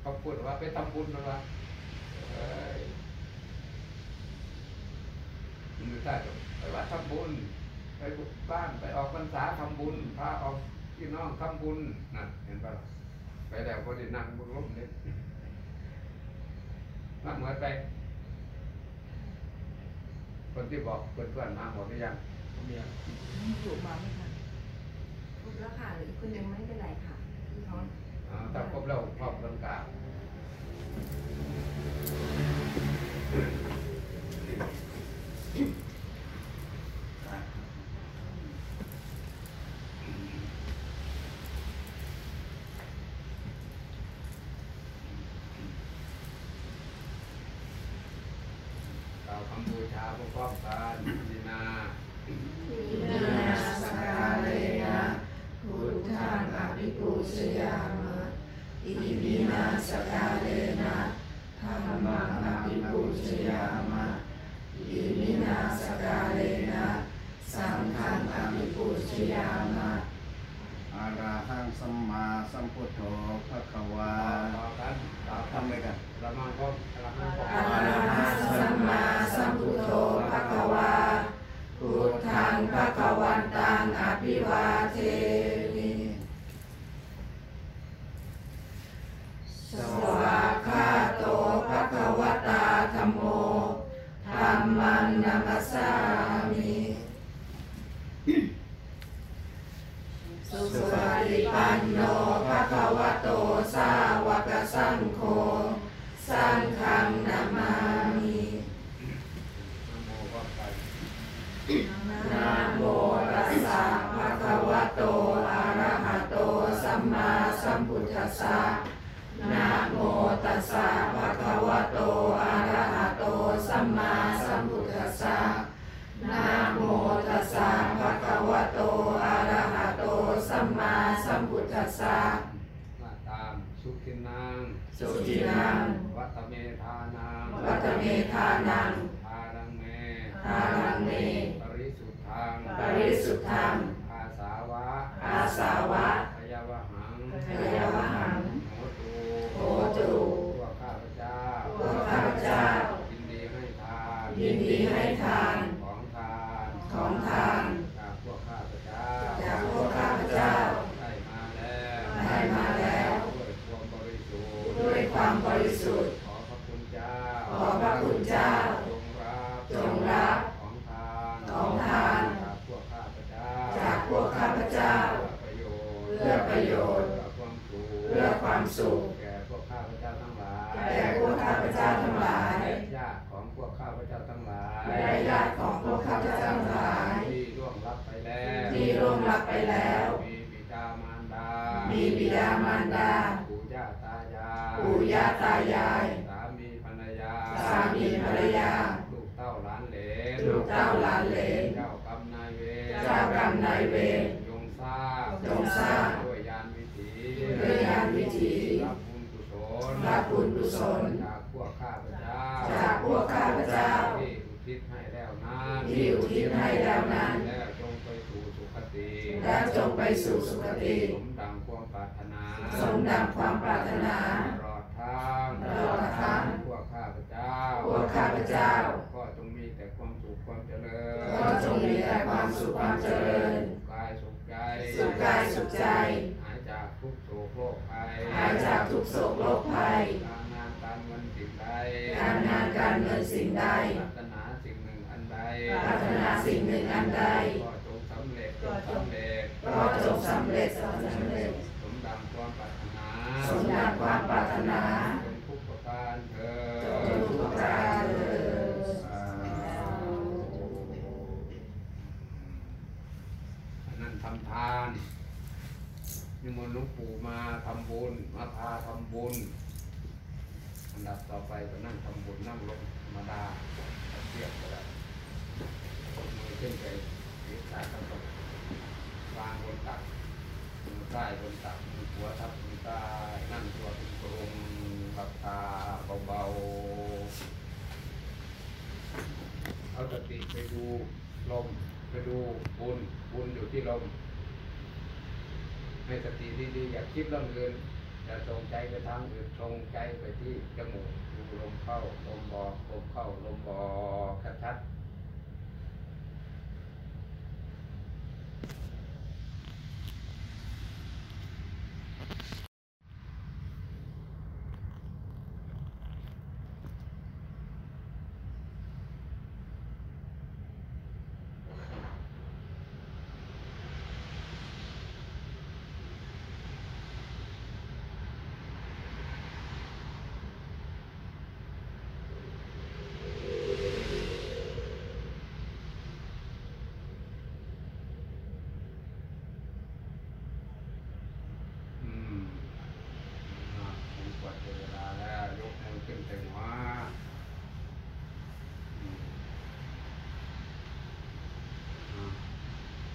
เขาพูดว่าไปทำบุญนะว่าเอ้ยมือใต้ไปว่าทำบุญ ไปบ้านไปออกพรรษาทำบุญพาออกพี่น้องทำบุญนั่นเห็นปะล่ะไปแล้วก็ได้นั่งบนร่มเนี่ย มาเหมือนไป คนที่บอกเพื่อนๆมาหมดหรือยังเมียอยู่มาไม่ทันครบแล้วค่ะหรืออีกคนยังไม่เป็นไรค่ะที่เขาอ่าถ้าครบแล้วครอบร่างกายก ล่าวคำบูชาพร้อมๆกันดีนาอินาสกาเลนะพุทธังอภิปูชยามะอิมินาสกาเลนะธรรมังอภิปูชยามะอิมินาสกาเลนะสังฆังอภิปูชยามะอาราหังสัมมาสัมพุทโธพระคะวาต่อกันต่อทำเลยกัน ละมังพร้อมละมังพร้อระหะสัมมาสัมพุทโธภะคะวาพุทธังภะคะวันตังอภิวาเทมิสวากาโตภะคะวตาธัมโมธัมมังนัมสสามิสุปฏิปันโนภะคะวะโตสาวกสังโฆ สังฆังนามามินะโมพร้อมกันนะโมตัสสะภะคะวะโตอะระหะโตสัมมาสัมพุทธัสสะนะโมตัสสะภะคะวะโตอะระหะโตสัมมาสัมพุทธัสสะนะโมตัสสะภะคะวะโตอะระหะโตสัมมาสัมพุทธัสสะ สุขินังสุขินังวัตเมธานังวัตเมธานังทารังเมทารังเม ปริสุทธังปริสุทธังอาสาวะอาสาวะพยาวหังพยาวหังโหตูโหตุพวกข้าพเจ้าพวกข้าพเจ้ายินดีให้ทานของทานของทานจากพวกข้าพเจ้า จากพวกข้าพเจ้า ได้มาแล้ว ได้มาแล้ว ด้วยความบริสุทธิ์ ด้วยความบริสุทธิ์ ขอพระคุณเจ้า ขอพระคุณเจ้า จงรับ จงรับ ของทาน ของทาน จากพวกข้าพเจ้า จากพวกข้าพเจ้า เพื่อประโยชน์ เพื่อประโยชน์ เพื่อความสุข เพื่อความสุข แก่พวกข้าพเจ้าทั้งหลาย แก่พวกข้าพเจ้าทั้งหลาย และญาติของพวกข้าพเจ้าทั้งหลาย และญาติของพวกข้าพเจ้าทั้งหลาย ที่ร่วงรับไปแล้ว ที่ร่วงรับไปแล้ว มีบิดามารดา มีบิดามารดา ปู่ย่าตายาย ปู่ย่าตายาย สามีภรรยา สามีภรรยา ลูกเต้าหลานเหลน ลูกเต้าหลานเหลน เจ้ากรรมนายเวร เจ้ากรรมนายเวร จงสร้าง จงสร้าง ด้วยยานวิถี ด้วยญาณวิถี รับบุญกุศล รับบุญกุศล จากพวกข้าพเจ้า จากพวกข้าพเจ้า ที่อุทิศให้แล้วนั้น ที่อุทิศให้แล้วนั้น แล้วจงไปสู่สุคติ แล้วจงไปสู่สุคติ สม ดังความปรารถนา สมดังความปรารถนา ตลอดทางตลอดทางพวกข้าพเจ้าพวกข้าพเจ้า ก็จงมีแต่ความสุขความเจริญ ก็จงมีแต่ความสุขความเจริญ สุขกายสุขใจ สุขกายสุขใจ หายจากทุกโศกโรคภัย หายจากทุกโศกโรคภัย การงานการเงินสิ่งใด การงานการเงินสิ่งใด ปรารถนาสิ่งหนึ่งอันใด ปรารถนาสิ่งหนึ่งอันใด ก็จงสำเร็จจงสำเร็จ ก็จงสำเร็จสำเร็จำทานนิมนต์หลวงปู่มาทำบุญมาพาทำบุญอันดับต่อไปก็นั่งทำบุญนั่งลงธรรมดาเทียบก็ได้มือขึ้นไปศีรษะก็ต้องวางบนตักมือใต้บนตักมือหัวทับมือใต้นั่งตัวเป็นตรงหลับตาเบาๆเอาสติไปดูลมไปดูบุญบุญอยู่ที่ลม ให้สติดีๆอย่าคิดเรื่องอื่นอย่าส่งใจไปทางอื่นส่งใจไปที่จมูกดูลมเข้าลมบอลมเข้าลมออกชัดๆ อืมอะผมกดเวลาแล้ว ยกมือขึ้นเต็มหัวอืมอะ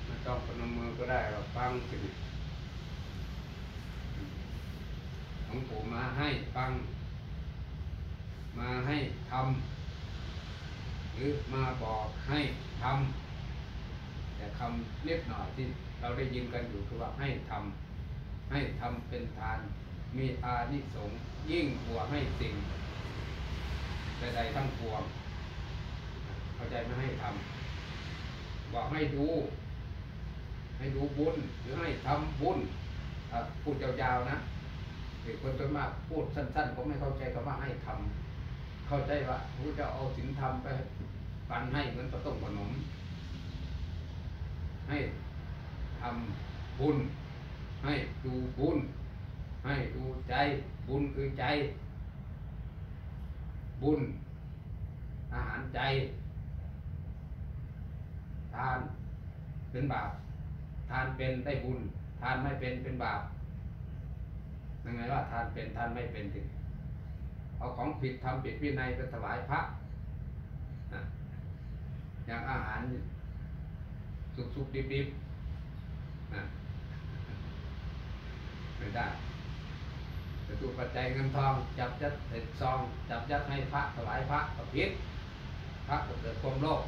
ไม่ต้องพนมมือก็ ได้เราฟังสิหลวงปู่มาให้ฟัง มาให้ทำหรือมาบอกให้ทำแต่คำเล็กหน่อยที่เราได้ยินกันอยู่คือว่าให้ทำให้ทำเป็นทาน มีอานิสงส์ยิ่งกว่าให้สิ่งใดๆทั้งปวงเข้าใจไม่ให้ทำบอกให้ดู ให้ดูบุญหรือให้ทำบุญพูดยาวๆนะคนส่วนมากพูดสั้นๆผมไม่เข้าใจคำว่าให้ทำเข้าใจว่าพระเจ้าเอาสินธรรมไปปันให้เหมือนข้าวต้มขนม ให้ทำบุญ ให้ดูบุญ ให้ดูใจ บุญคือใจ บุญ อาหารใจ ทานเป็นบาป ทานเป็นได้บุญ ทานไม่เป็นเป็นบาปยังไงว่าทานเป็นทานไม่เป็นถึงเอาของผิดทำผิดวินัยไปถวายพระอย่างอาหารสุกสุกดิบดิบๆไม่ได้แต่ตัวปัจจัยเงินทอง จับยัดใส่ซอง จับยัดให้พระถวายพระก็ผิดพระก็เกิดความโลภ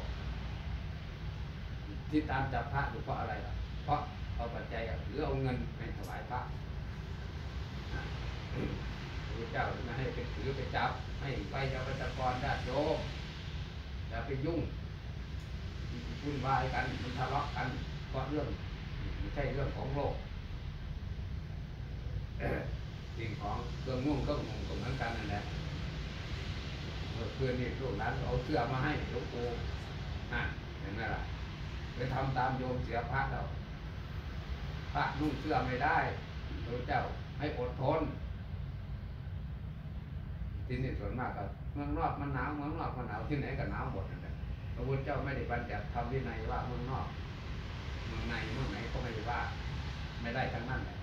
ที่ตามจับพระอยู่เพราะอะไรล่ะ เพราะเอาปัจจัยหรือเอาเงินไปถวายพระพระเจ้าไม่ให้ไปถือไปจับให้ไปเจ้าประชากรญาติโยมอย่าไปยุ่งวุ่นวายกันมันทะเลาะกันเพราะเรื่องไม่ใช่เรื่องของโลกสิ่งของเครื่องนุ่งก็งงตรงนั้นกันนั่นแหละเมื่อคืนนี่ลูกหลานเอาเสื้อมาให้ลวงปู่อะเห็นไหมล่ะไปทำตามโยมเสียพระเรา พระนุ่งเสื้อไม่ได้พระเจ้าให้อดทนที่นี่ส่วนมากก็เมืองนอกมันหนาวเมืองนอกมันหนาวที่ไหนก็หนาวหมดนั่นแหละพระพุทธเจ้าไม่ได้บัญญัติทำวินัยว่าเมืองนอกเมืองในเมืองไหนก็ไม่ได้ว่า ไม่ได้ทั้งนั้นแหละ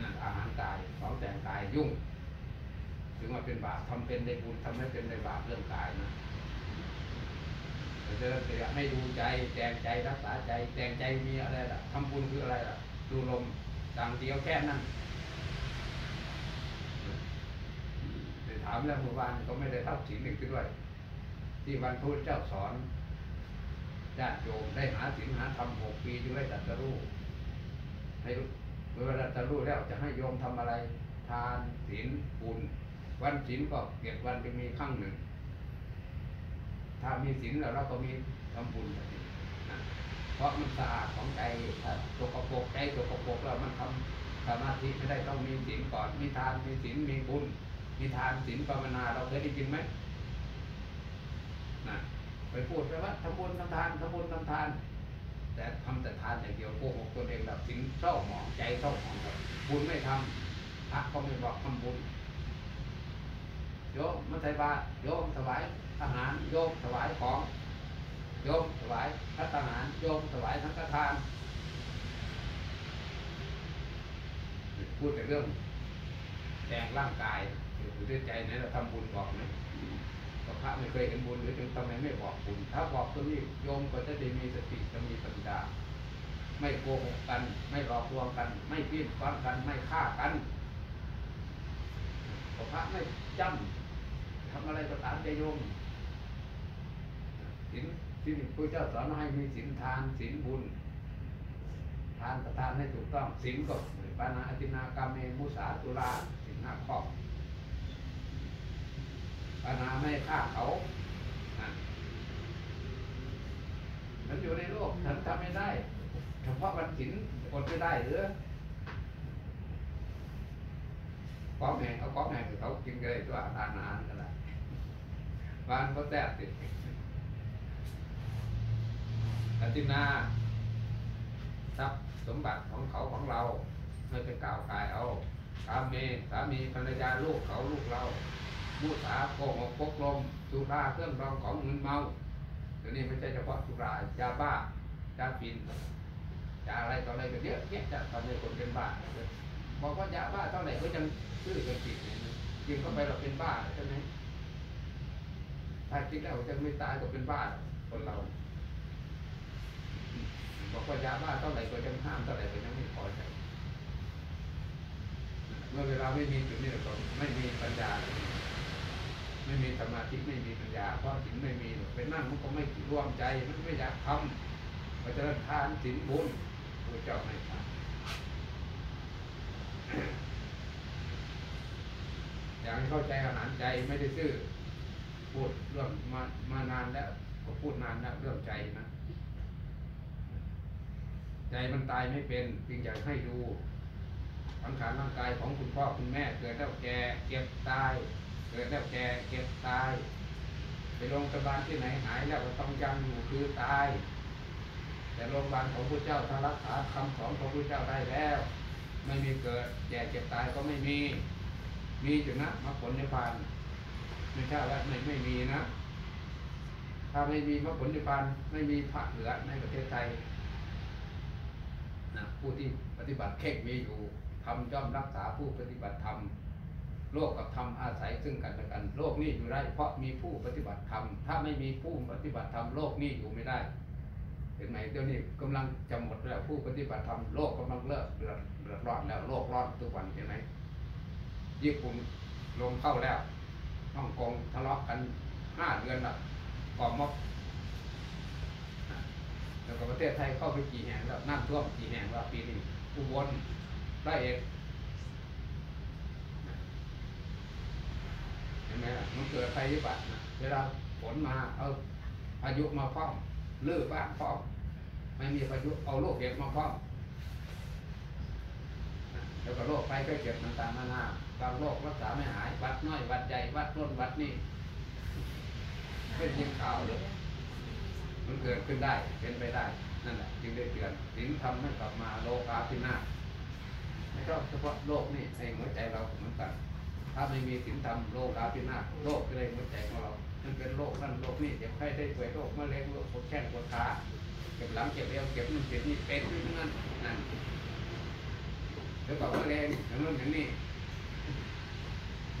นั่นอาหารกายของแต่งกายยุ่ง ถึงว่าเป็นบาปทำเป็นได้บุญทำให้เป็นได้บาปเรื่องกายนะ แต่เดินจะไม่ดูใจแต่งใจรักษาใจ แต่งใจมีอะไรล่ะทำบุญคืออะไรล่ะ ดูลมดังเดียวแค่นั้นไปถามแล้วเมื่อวานก็ไม่ได้ทับสิ่งหนึ่งด้วย ที่วันพุธเจ้าสอนญาติโยมได้หาศีลหาธรรมหกปีจึงได้ตรัสรู้ให้เวลาตรัสรู้แล้วจะให้โยมทำอะไร ทานศีลบุญวันศีลก็เก็บวันจะมีครั้งหนึ่ง ถ้ามีศีลแล้วเราก็มีทำบุญแบบนี้เพราะมันสะอาดของใจถ้าตกกระปกใจตกกระปรกแล้วมันทำสมาธิไม่ได้ต้องมีศีลก่อนมีทานมีศีลมีบุญมีทานศีลภาวนาเราเคยได้ยินไหมนะไปพูดไปว่าทำบุญทำทานทำบุญทำทาน แต่ทำแต่ทานอย่างเดียวโกหกตัวเองแบบสินเศร้าหมองใจเศร้าหมองแบบบุญไม่ทำพระก็ไม่บอกทำบุญโยมมาใส่บาตรโยมถวาย อาหารโยมถวายของโยมถวายพัฒหารโยมถวายสังฆทานพูดแต่เรื่องแต่งร่างกายอยู่ด้วยใจไหนเราทำบุญบอกไหมพระไม่เคยเห็นบุญหรือถึงทำไมไม่บอกบุญ ถ้าบอกตัวนี้โยมก็จะได้มีสติจะมีปัญญาไม่โกหกกัน ไม่หลอกลวงกัน ไม่พิ้นก้อนกัน ไม่ฆ่ากันพระไม่จำทำอะไรก็ตามใจโยม สินที่พระเจ้าสอนให้มีสินทานสินบุญ ทานประทานให้ถูกต้องสินก็ปานาอตินากรรมเมมุสาตุลาสินห้าข้อปานาไม่ฆ่าเขานะมันอยู่ในโลกฉันทำไม่ได้เฉพาะวันสินอดไม่ได้หรือก้อแหงเอาก้อแหงเขากินกันเลยตัวทานอาหารกันละบ้านก็แซ่บติด อตินาทรัพย์สมบัติของเขาของเราไม่ไปกล่าวกายเอาสามีสามีภรรยาลูกเขาลูกเรามุสาโกหกพกลมสุราเครื่องรองของมึนเมาเดี๋ยวนี้ไม่ใช่เฉพาะสุรายาบ้ายาฟินยาอะไรต่ออะไรก็เยอะแยะจะทำให้คนเป็นบ้าบอกว่ายาบ้าเท่าไหร่ก็ยังซื้อกันติดยิงเข้าไปเราเป็นบ้าใช่ไหมถ้าคิดแล้วจะไม่ตายก็เป็นบ้าคนเรา บอกว่ายาบ้าเท่าไหร่ก็ยังห้ามเท่าไหร่ก็ยังไม่พอใจเมื่อเวลาไม่มีจุดนี้ก็ไม่มีปัญญา ไม่มีสมาธิไม่มีปัญญา เพราะสิ่งไม่มีไปนั่งมันก็ไม่ร่วมใจมันไม่อยากทำเพราะฉะนั้นทานสินบุญพระเจ้าไม่ทำอย่างเข้าใจอาหารใจไม่ได้ซื่อพูดเรื่องมามานานแล้วก็พูดนานแล้วเรื่องใจนะ ใจมันตายไม่เป็นจึงอยากให้ดูสังขารร่างกายของคุณพ่อคุณแม่ เกิดแล้วแก่เก็บตาย เกิดแล้วแก่เก็บตาย ไปโรงพยาบาลที่ไหนหายแล้วก็ต้องยังอยู่คือตาย แต่โรงพยาบาลของพระเจ้าถ้ารักษาคำสอนของพระเจ้าได้แล้ว ไม่มีเกิดแก่เจ็บตายก็ไม่มี มีอยู่นะมรรคผลนิพพานไม่ใช่ว่าไม่ไม่มีนะ ถ้าไม่มีมรรคผลนิพพานไม่มีพระเหลือในประเทศไทย นะผู้ที่ปฏิบัติเข่งมีอยู่ทำย่อมรักษาผู้ปฏิบัติธรรมโลกกับธรรมอาศัยซึ่งกันและกัน โลกนี้อยู่ได้ เพราะมีผู้ปฏิบัติธรรมถ้าไม่มีผู้ปฏิบัติธรรมโลกนี้อยู่ไม่ได้เห็นไหมเดี๋ยวนี้กำลังจะหมดแล้วผู้ปฏิบัติธรรมโลกกำลังเลิกเดือดเดือดร้อนแล้วโลกร้อนทุกวันเห็นไหมญี่ปุ่นลงเข้าแล้วฮ่องกงทะเลาะกันห้าเดือนละก่อมอบ แล้วก็ประเทศไทยเข้าไปกี่แห่งแล้วน้ำท่วมกี่แห่งแล้วปีนี้อุบลร้อยเอ็ดเห็นไหมล่ะมันเกิดภัยพิบัตินะเวลาฝนมาเอาพายุมาพร้อมลื้อบ้านพร้อมไม่มีพายุเอาโรคเห็บมาพร้อมแล้วก็โรคไปก็เก็บต่างๆนานาบางโรครักษาไม่หายวัดน้อยวัดใหญ่วัดต้นวัดนี่เป็นยิงข่าวเลย มันเกิดขึ้นได้เป็นไปได้ นั่นแหละจึงได้เตือนถึงทำให้กลับมาโลกาพินาศไม่ใช่เฉพาะโลกนี่ในหัวใจเราเหมือนกัน ถ้าไม่มีศีลธรรมโลกาพินาศโลกก็เลยหัวใจของเรา มันเป็นโรคนั่นโรคนี่เจ็บไข้ได้ป่วยโรคมะเร็งโรคปวดแข้งปวดขาเก็บหลังเก็บเอวเก็บนู่นเก็บนี่เป็นอยู่ทั้งนั้นนั่นแล้วก็มะเร็งอย่างนู้นอย่างนี้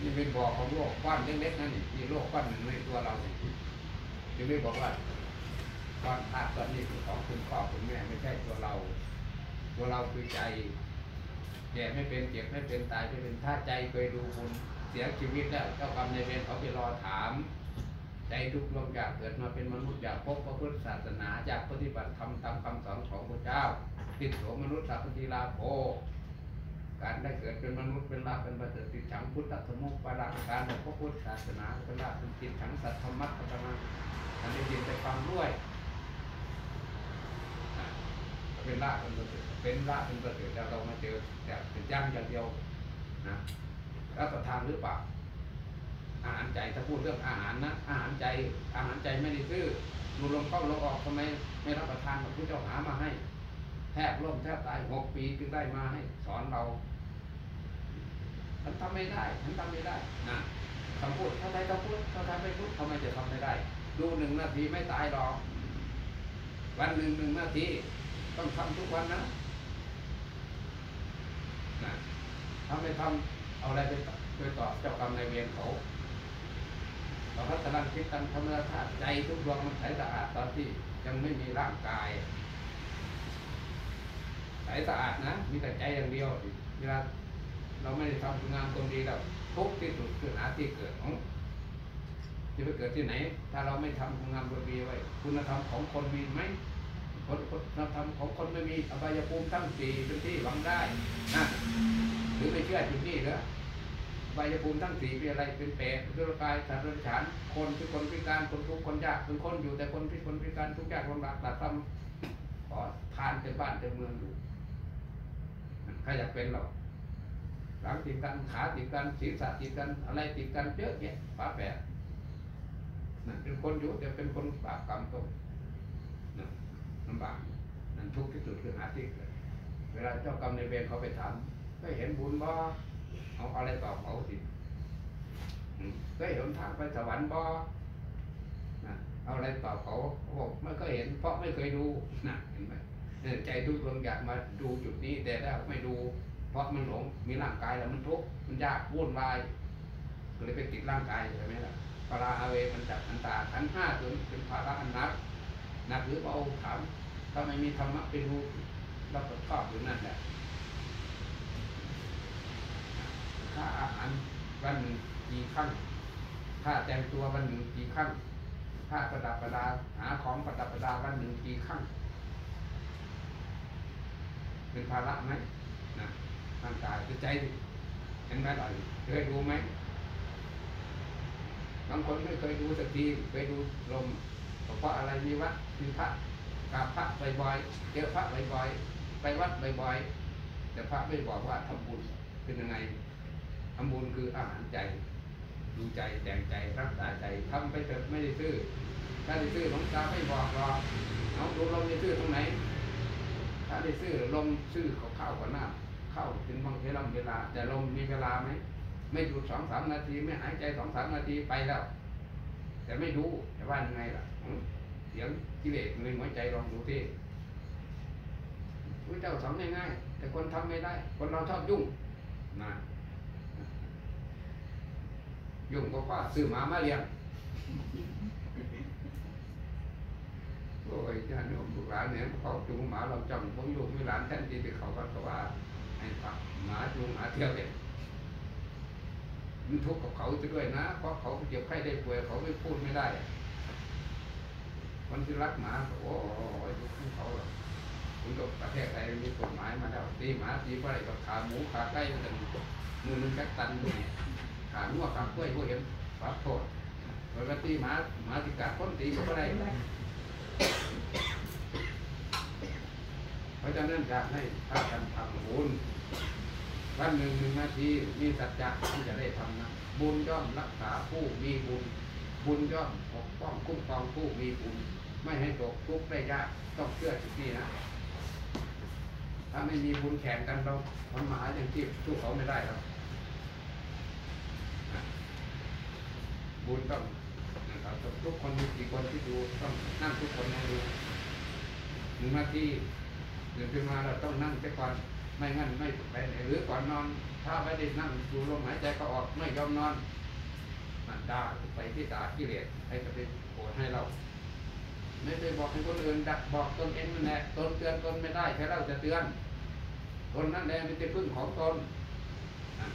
นี่เป็นบ่อของโรคก้อนเล็กๆนั่นนี่มีโรคก้อนหนึ่งในตัวเราเนี่ยจึงได้บอกว่า ก้อนธาตุก้อนนี้คือของคุณพ่อคุณแม่ไม่ใช่ตัวเรา ตัวเราคือใจแก่ไม่เป็นเจ็บไม่เป็นตายไม่เป็นถ้าใจเคยดูคุณเสียชีวิตแล้วเจ้ากรรมในเวรเขาไปรอถาม ใจทุกดวงอยากเกิดมาเป็นมนุษย์อยากพบพระพุทธศาสนาอยากปฏิบัติธรรมตามคำสอนของพระเจ้า ติดโสมนุษย์สัพพิลาโภการได้เกิดเป็นมนุษย์เป็นลาเป็นประเสริฐติดฉังพุทธสมุปปาระการในพระพุทธศาสนาเป็นลาเป็นติดฉังสัตธรรมัตตนาอันนี้ยินไปฟังด้วย เป็นละเป็นประเสริฐเป็นละเป็นประเสริฐแล้วเรามาเจอแต่เป็นย่างอย่างเดียวนะรับประทานหรือเปล่าอาหารใจถ้าพูดเรื่องอาหารนะอาหารใจ อาหารใจไม่ได้ซื้อดูลมเข้าลมออกทำไมไม่รับประทานพระพุทธเจ้าหามาให้ แทบล่มแทบตายหกปีจึงได้มาให้ สอนเราฉันทำไม่ได้ฉันทำไม่ได้นะคำพูดถ้าใครต้องพูดถ้าใครไม่พูดทำไมจะทำไม่ได้ ดูหนึ่งนาทีไม่ตายหรอกวันหนึ่งหนึ่งนาที ต้องทำทุกวันนะนะถ้าไม่ทำเอาอะไรไปตอบไปตอบเจ้ากรรมนายเวรเขาเราพัฒนาคิดตันธรรมชาติใจทุกดวงมันใสสะอาดตอนที่ยังไม่มีร่างกายใสสะอาดนะ มีแต่ใจอย่างเดียวเวลาเราไม่ได้ทำคุงามความดีแล้วทุกที่สุดคือหาที่เกิดของจะไปเกิดที่ไหน ถ้าเราไม่ทำคุงามความดีไว้ คุณธรรมของคนมีไหม คนคุณธรรมของคนไม่มีอบายภูมิทั้งสี่เป็นที่หวังได้นะหรือไม่เชื่อจุดนี้เหรอบายภูมิทั้งสี่เป็นอะไรเป็นเปรตเป็นร่างกายสัตว์เดรัจฉานคนคือคนพิการคนทุกข์คนยากเป็นคนอยู่แต่คนพิคนพิการทุกข์ยากลำบากตัดซ้ำขอทานเต็มบ้านเต็มเมืองอยู่ใครอยากเป็นหรอกหลังติดกันขาติดกันศีรษะติดกันอะไรติดกันเยอะแยะฝาแฝดนั่นเป็นคนอยู่แต่เป็นคนบาปกรรมต้อง ลำบากนั่นทุกข์ที่สุดคือหาที่เกิดเวลาเจ้ากรรมในเวรเขาไปถามก็เห็นบุญบ่เอาอะไรตอบเขาสิอืมก็เห็นทางไปสวรรค์บ่เอาอะไรตอบเขาเขาบอกไม่เคยเห็น เพราะไม่เคยดูนะเห็นไหมใจทุกดวงอยากมาดูจุดนี้ แต่ถ้าไม่ดู เพราะมันหลงมีร่างกายแล้วมันทุกข์มันยากวุ่นวายก็เลยไปติดร่างกายใช่ไหมล่ะปราอาเวมันจับอันตาขันห้าตัวนเป็นภาระอันนัก นักหรือเบาถามถ้าไม่มีธรรมะไปดูเราก็ชอบอยู่นั่นแหละค่าอาหารวันหนึ่งกี่ครั้งค่าแต่งตัววันหนึ่งกี่ครั้งค่าประดับประดาหาของประดับประดาวันหนึ่งกี่ครั้งเป็นภาระไหมนะร่างกายคือใจเห็นไหมล่ะเคยดูไหมบางคนไม่เคยดูสักทีเคยดูลม เพราะอะไรมีวัดมีพระกราบพระบ่อยๆเจอพระบ่อยๆไปวัดบ่อยๆแต่พระไม่บอกว่าทำบุญเป็นยังไงทำบุญคืออาหารใจดูใจแต่งใจรักษาใจทำไปเถอะไม่ได้ซื้อถ้าได้ซื้อหลวงตาไม่บอกหรอกเอาดูลมได้ซื้อตรงไหน ถ้าได้ซื้อลมซื้อเขาเข้าวกับหน้าเข้าถึงบางเวลาเวลา แต่ลมมีเวลาไหมไม่หยุดสองสามนาทีไม่หายใจสองสามนาทีไปแล้ว แต่ไม่ดูจะว่ายังไงล่ะเสียงกิเลสในหัวใจลองดูที่พระเจ้าสอนง่ายๆแต่คนทำไม่ได้ คนเราชอบยุ่งนะยุ่งก็ว่าซื้อหมามาเลี้ยงโอ้ยญาติโยมลูกหลานเนี่ยเขาจูงหมาเราจำพวกโยมไม่หลานแท่นที่เขาก็ว่าให้ปักหมาจูงหมาเที่ยวเล ยมันทุกข์กับเขาไปด้วยนะ เพราะเขาเจ็บไข้ได้ป่วยเขาไม่พูดไม่ได้คนที่รักหมาโอ้ยทุกข์ของเขาหรอคุณก็ประเทศไทยมีกฎหมายมาแล้วตีหมาตีไปกับขาหมูขาไก่มันจะมือนึงแค่ตันด้วยขาหัวขาเปื่อยพวกเห็นปรับโทษปกติหมาหมาติกัดคนตีก็ไม่ได้เพราะฉะนั้นอยากให้พากันทำบุญ วันหนึ่งหนึ่งนาทีมีสัจจะที่จะได้ทำนะบุญย่อมรักษาผู้มีบุญ บุญย่อมปกป้องคุ้มครองผู้มีบุญ ไม่ให้ตกทุกข์ได้ยากต้องเชื่อจุดนี้นะถ้าไม่มีบุญแข่งกันเราทำหมาอย่างที่สู้เขาไม่ได้ครับนะบุญต้องนะครับทุกคนมีกี่คนที่ดูต้องนั่งทุกคนนั่งดูหนึ่งนาทีตื่นขึ้นมาเราต้องนั่งไปก่อน ไม่งั้นไม่ไปไหนหรือก่อนนอน ถ้าไม่ได้นั่งดูลมหายใจก็ออกไม่ยอมนอนมันด่าไปที่ด่ากิเลสให้จะไปโกรธให้เรา ไม่ไปบอกให้คนอื่นดักบอกตนเองนั่นแหละตนเตือนตนไม่ได้แค่เราจะเตือนตนนั่นแหละเป็นที่พึ่งของตน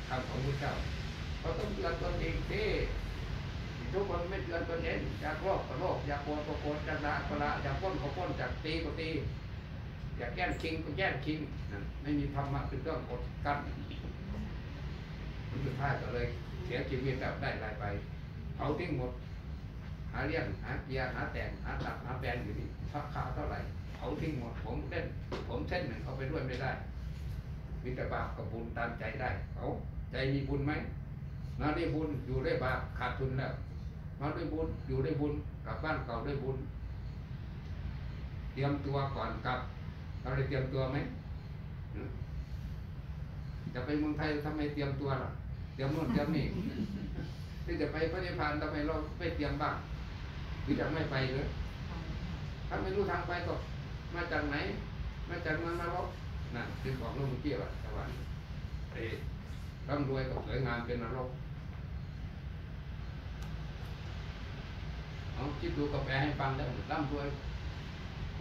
คำของพระเจ้าเขาต้องเตือนตนเองที่ทุกคนไม่เตือนตนเองอยากโลภก็โลภอยากโกรธก็โกรธอยากด่าก็ด่าอยากปล้นก็ปล้นอยากตีก็ตี อยากแกล้งชิงก็แกล้งชิงไม่มีธรรมะเป็นเครื่องกดกั้นมันสุดท้ายก็เลยเสียชีวิตแบบได้รายไปเผาทิ้งหมด หาเลี้ยงหาเกียร์หาแต่งหาตัดหาแปลนอยู่นี่ชักขาเท่าไหร่เผาทิ้งหมดผมเส้น ผมเส้นหนึ่งเอาไปด้วยไม่ได้มีแต่บาปกับบุญตามใจได้เขาใจมีบุญไหมมาได้บุญอยู่ได้บาปขาดทุนแล้วมาด้วยบุญอยู่ได้บุญกลับบ้านเก่าได้บุญ เตรียมตัวก่อนกลับ เราได้เตรียมตัวไหมอืมจะไปเมืองไทยทำไมเตรียมตัวล่ะ เตรียมโน่นเตรียมนี่ที่จะไปพระนิพพานทำไมเราไม่เตรียมบ้างหรือจะไม่ไปเลยถ้าไม่รู้ทางไปก็มาจากไหน มาจากเมืองนรกนั่นคือของโลกเกี่ยวอะสวรรค์ไอ้ร่ำรวยกับสวยงามเป็นนรกเอาคิดดูกาแฟให้ฟังแล้วร่ำรวยก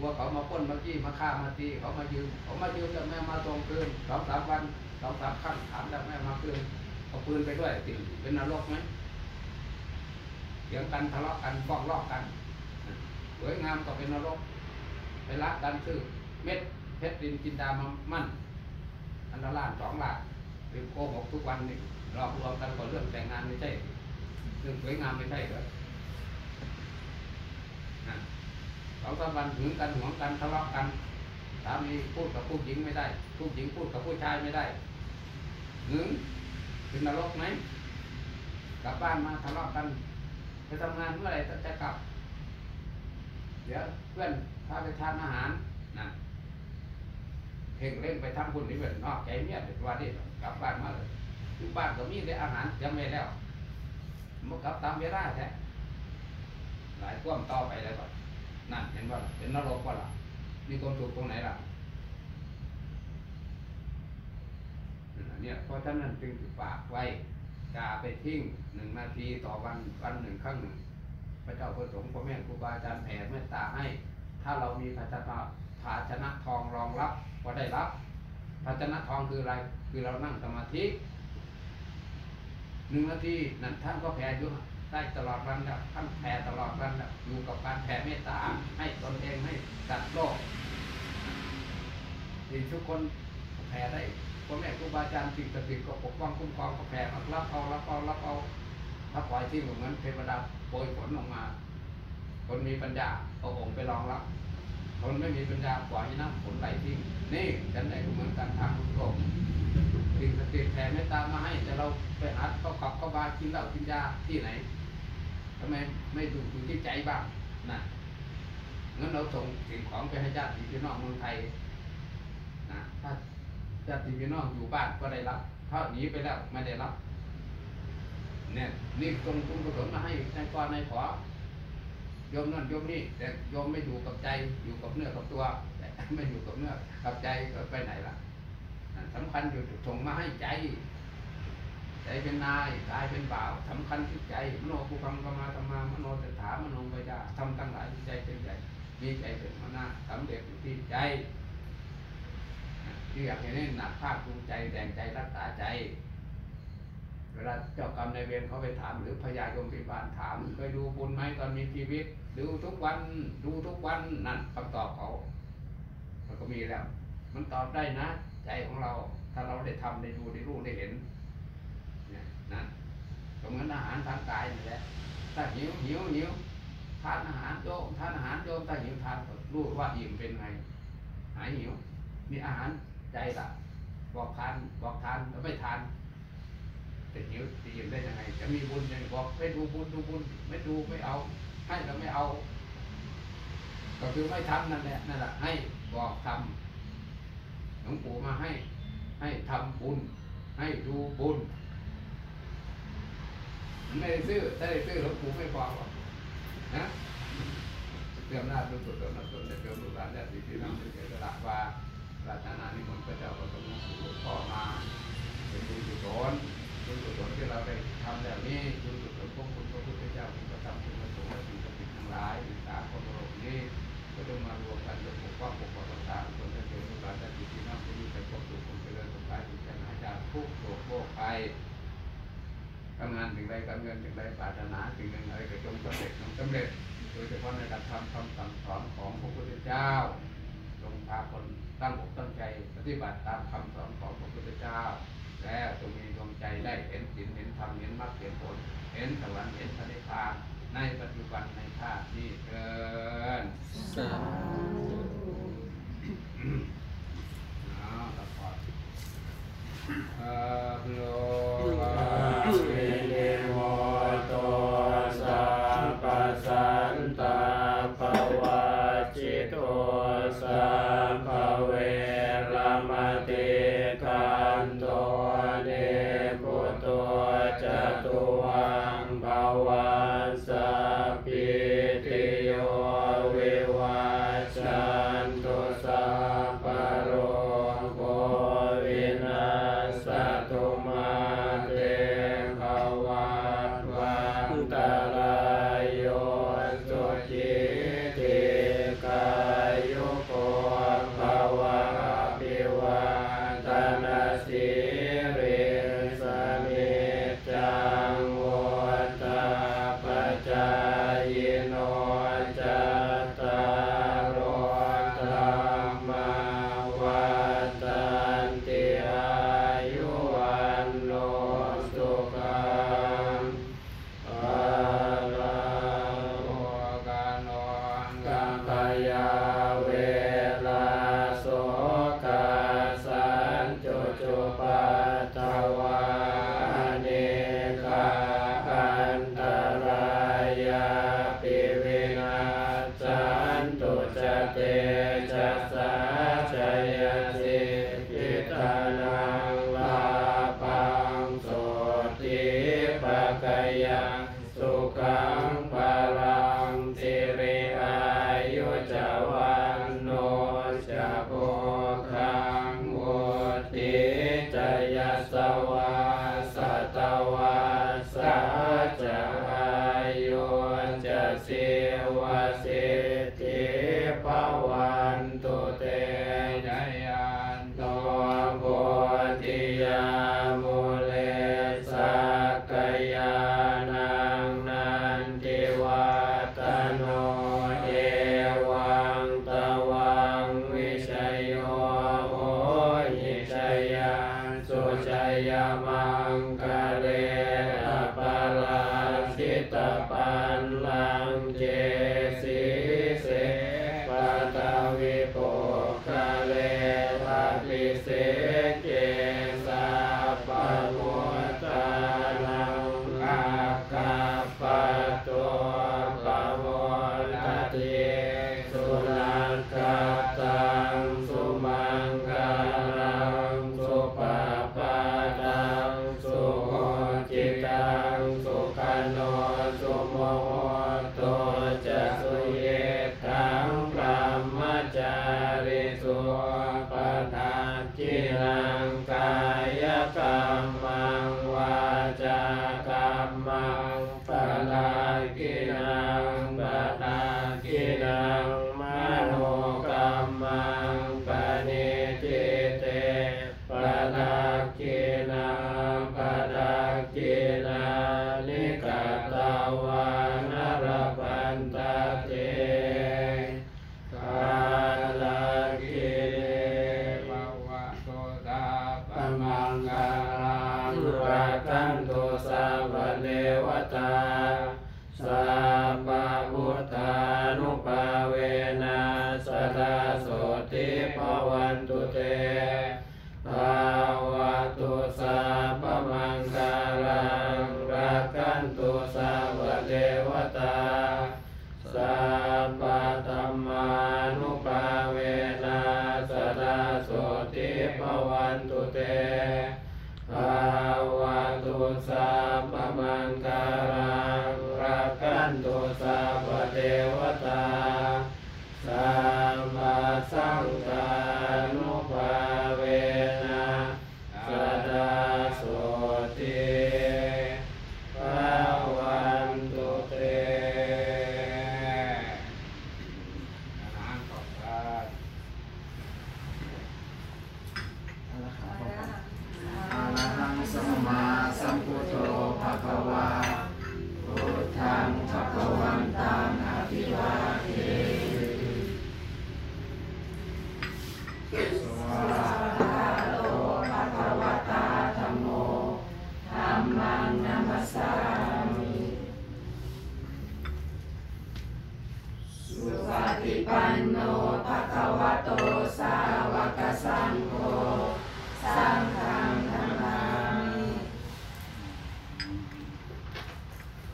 ลัวเขามาป้นมาจี้มาฆ่ามาตีเขามายืมเขามายืมแต่แม่มาส่งคืนสองสามวันสองสามครั้งถามแล้วแม่มาคืนเอาปืนไปด้วยติเป็นนรกไหมเถียงกันทะเลาะกันฟ้องร้องกันสวยงามก็เป็นนรก ไปรักกันซื้อเม็ดเพชรดินจินดามามั่น อันละล้านสองล้านไปโกหกทุกวันนี่หลอกลวงกันก็เรื่องแต่งงานไม่ใช่เรื่องสวยงามไม่ใช่เหรอนะ สองสามวันหึงกันหวงกันทะเลาะกันสามีพูดกับผู้หญิงไม่ได้ ผู้หญิงพูดกับผู้ชายไม่ได้หึงเป็นนรกไหมกลับบ้านมาทะเลาะกันไปทำงานเมื่อไหร่จะกลับ เดี๋ยวเพื่อนพาไปทานอาหารนะเพ่งเล่นไปทำบุญนี่เป็นนอกใจเมียเด็ดว่าดิกลับบ้านมาเลยอยู่บ้านก็มีแต่อาหารเตรียมไว้แล้วมันกลับตามเวลาแท้หลายความต่อไปแล้วก็นั่ นั่นเห็นว่าเป็นนรกว่าล่ะ มีความสุขตรงไหนล่ะเนี่ยเพราะฉะนั้นจึงฝากไว้กาไปทิ้งหนึ่งนาทีต่อวันวันหนึ่งครั้งหนึ่ง พระเจ้าพระสงฆ์พ่อแม่ครูบาอาจารย์แผ่เมตตาให้ ถ้าเรามีภาชนะภาชนะทองรองรับก็ได้รับภาชนะทองคืออะไร คือเรานั่งสมาธิหนึ่งนาทีนั้นท่านก็แผ่อยู่ ได้ตลอดวันแล้วท่านแผ่ตลอดวันแล้วอยู่กับการแผ่เมตตาให้ตนเองให้สัตว์โลกที่ทุกคนแผ่ได้พ่อแม่ครูบาอาจารย์สิ่งศักดิ์สิทธิ์ก็ปกป้องคุ้มครองก็แผ่รับเอารับเอารับเอาถ้าปล่อยที่เหมือนเทวดาโปรยฝนลงมา คนมีปัญญาเอาองค์ไปรองรับคนไม่มีปัญญาปล่อยให้น้ำฝนไหลทิ้งนี่ฉันไหนเหมือนกันทางโลกสิ่งศักดิ์สิทธิ์แผ่เมตตามาให้แต่เราไปหาเข้าขับเข้าบาร์กินเหล้ากินยาที่ไหน ทำไมไม่ดูดูที่ใจบ้างนะงั้นเราส่งสิ่งของไปให้ญาติพี่น้องเมืองไทยนะถ้าญาติพี่น้องอยู่บ้านก็ได้รับถ้าหนีไปแล้วไม่ได้รับเนี่ยนี่ตรงคุณกุศลมาให้ในกรในขอโยมนั่นโยมนี่แต่โยมไม่อยู่กับใจอยู่กับเนื้อกับตัวแต่ไม่อยู่กับเนื้อกับใจก็ไปไหนล่ะนั่นสำคัญอยู่ส่งมาให้ใจ เป็นนายกายเป็นบ่าวสำคัญที่ใจมโนภูพังกมาธรรมามโนตถามโนไปดาทำทั้งหลายที่ใจเป็นใหญ่มีใจเป็นหัวหน้าสำเร็จอยู่ที่ใจที่อยากเห็นให้หนักภาคภูมิใจแต่งใจรักษาใจ เวลาเจ้ากรรมในเวรเขาไปถาม หรือพญายมพิบาลถามเคยดูบุญไหมตอนมีชีวิต ดูทุกวันดูทุกวันนั่นคำตอบเขามันก็มีแล้ว มันตอบได้นะ ใจของเรา ถ้าเราได้ทำได้ดูได้รู้ได้เห็น นี่ยนั่นก็เหมือนอาหารทางกายนี่แหละถ้าหิวหิวหิวทานอาหารโยมทานอาหารโยมถ้าหิวทานรู้ว่าอิ่มเป็นไง หายหิว มีอาหารใจละบอกทานบอกทานแล้วไม่ทานจะหิวจะอิ่มได้ยังไง จะมีบุญยังบอกไม่ดูบุญดูบุญไม่ดูไม่เอา ให้ก็ไม่เอา ก็คือไม่ทำนั่นแหละนั่นแหละให้บอกทำหลวงปู่มาให้ ให้ทำบุญ ให้ดูบุญ ไม่ได้ซื้อถ้าได้ซื้อหลวงปู่ไม่บอกหรอกนะเตรียมหน้าดูสุดเตรียมหน้าสุดเตรียมดูร้านแดดดีที่น้ำเป็นกระดาษว่าราชนานิมนต์พระเจ้าประสงค์สู่พ่อมาเป็นบุญกุศลบุญกุศลที่เราได้ทำแล้วนี้บุญกุศลพวกคุณพระพุทธเจ้าคุณพระธรรมคุณพระสงฆ์และสิ่งศักดิ์สิทธิ์ทั้งหลายในสามของโลกนี้ก็ต้องมารวมกันจะปกป้องปกป้องรัก ทำงานถึงใดการเงินถึงใดปรารถนาถึงหนึ่งอะไรก็จงสำเร็จจงสำเร็จ โดยเฉพาะในการทำคำสั่งสอนของพระพุทธเจ้าจงพาคนตั้งอกตั้งใจปฏิบัติตามคำสอนของพระพุทธเจ้า แล้วจงมีดวงใจได้เห็นศีลเห็นธรรมเห็นมรรคเห็นผลเห็นสวรรค์เห็นพระนิพพานในปัจจุบันในชาตินี้เกินสาธุอ้าวตะพอดอะโล กะยัง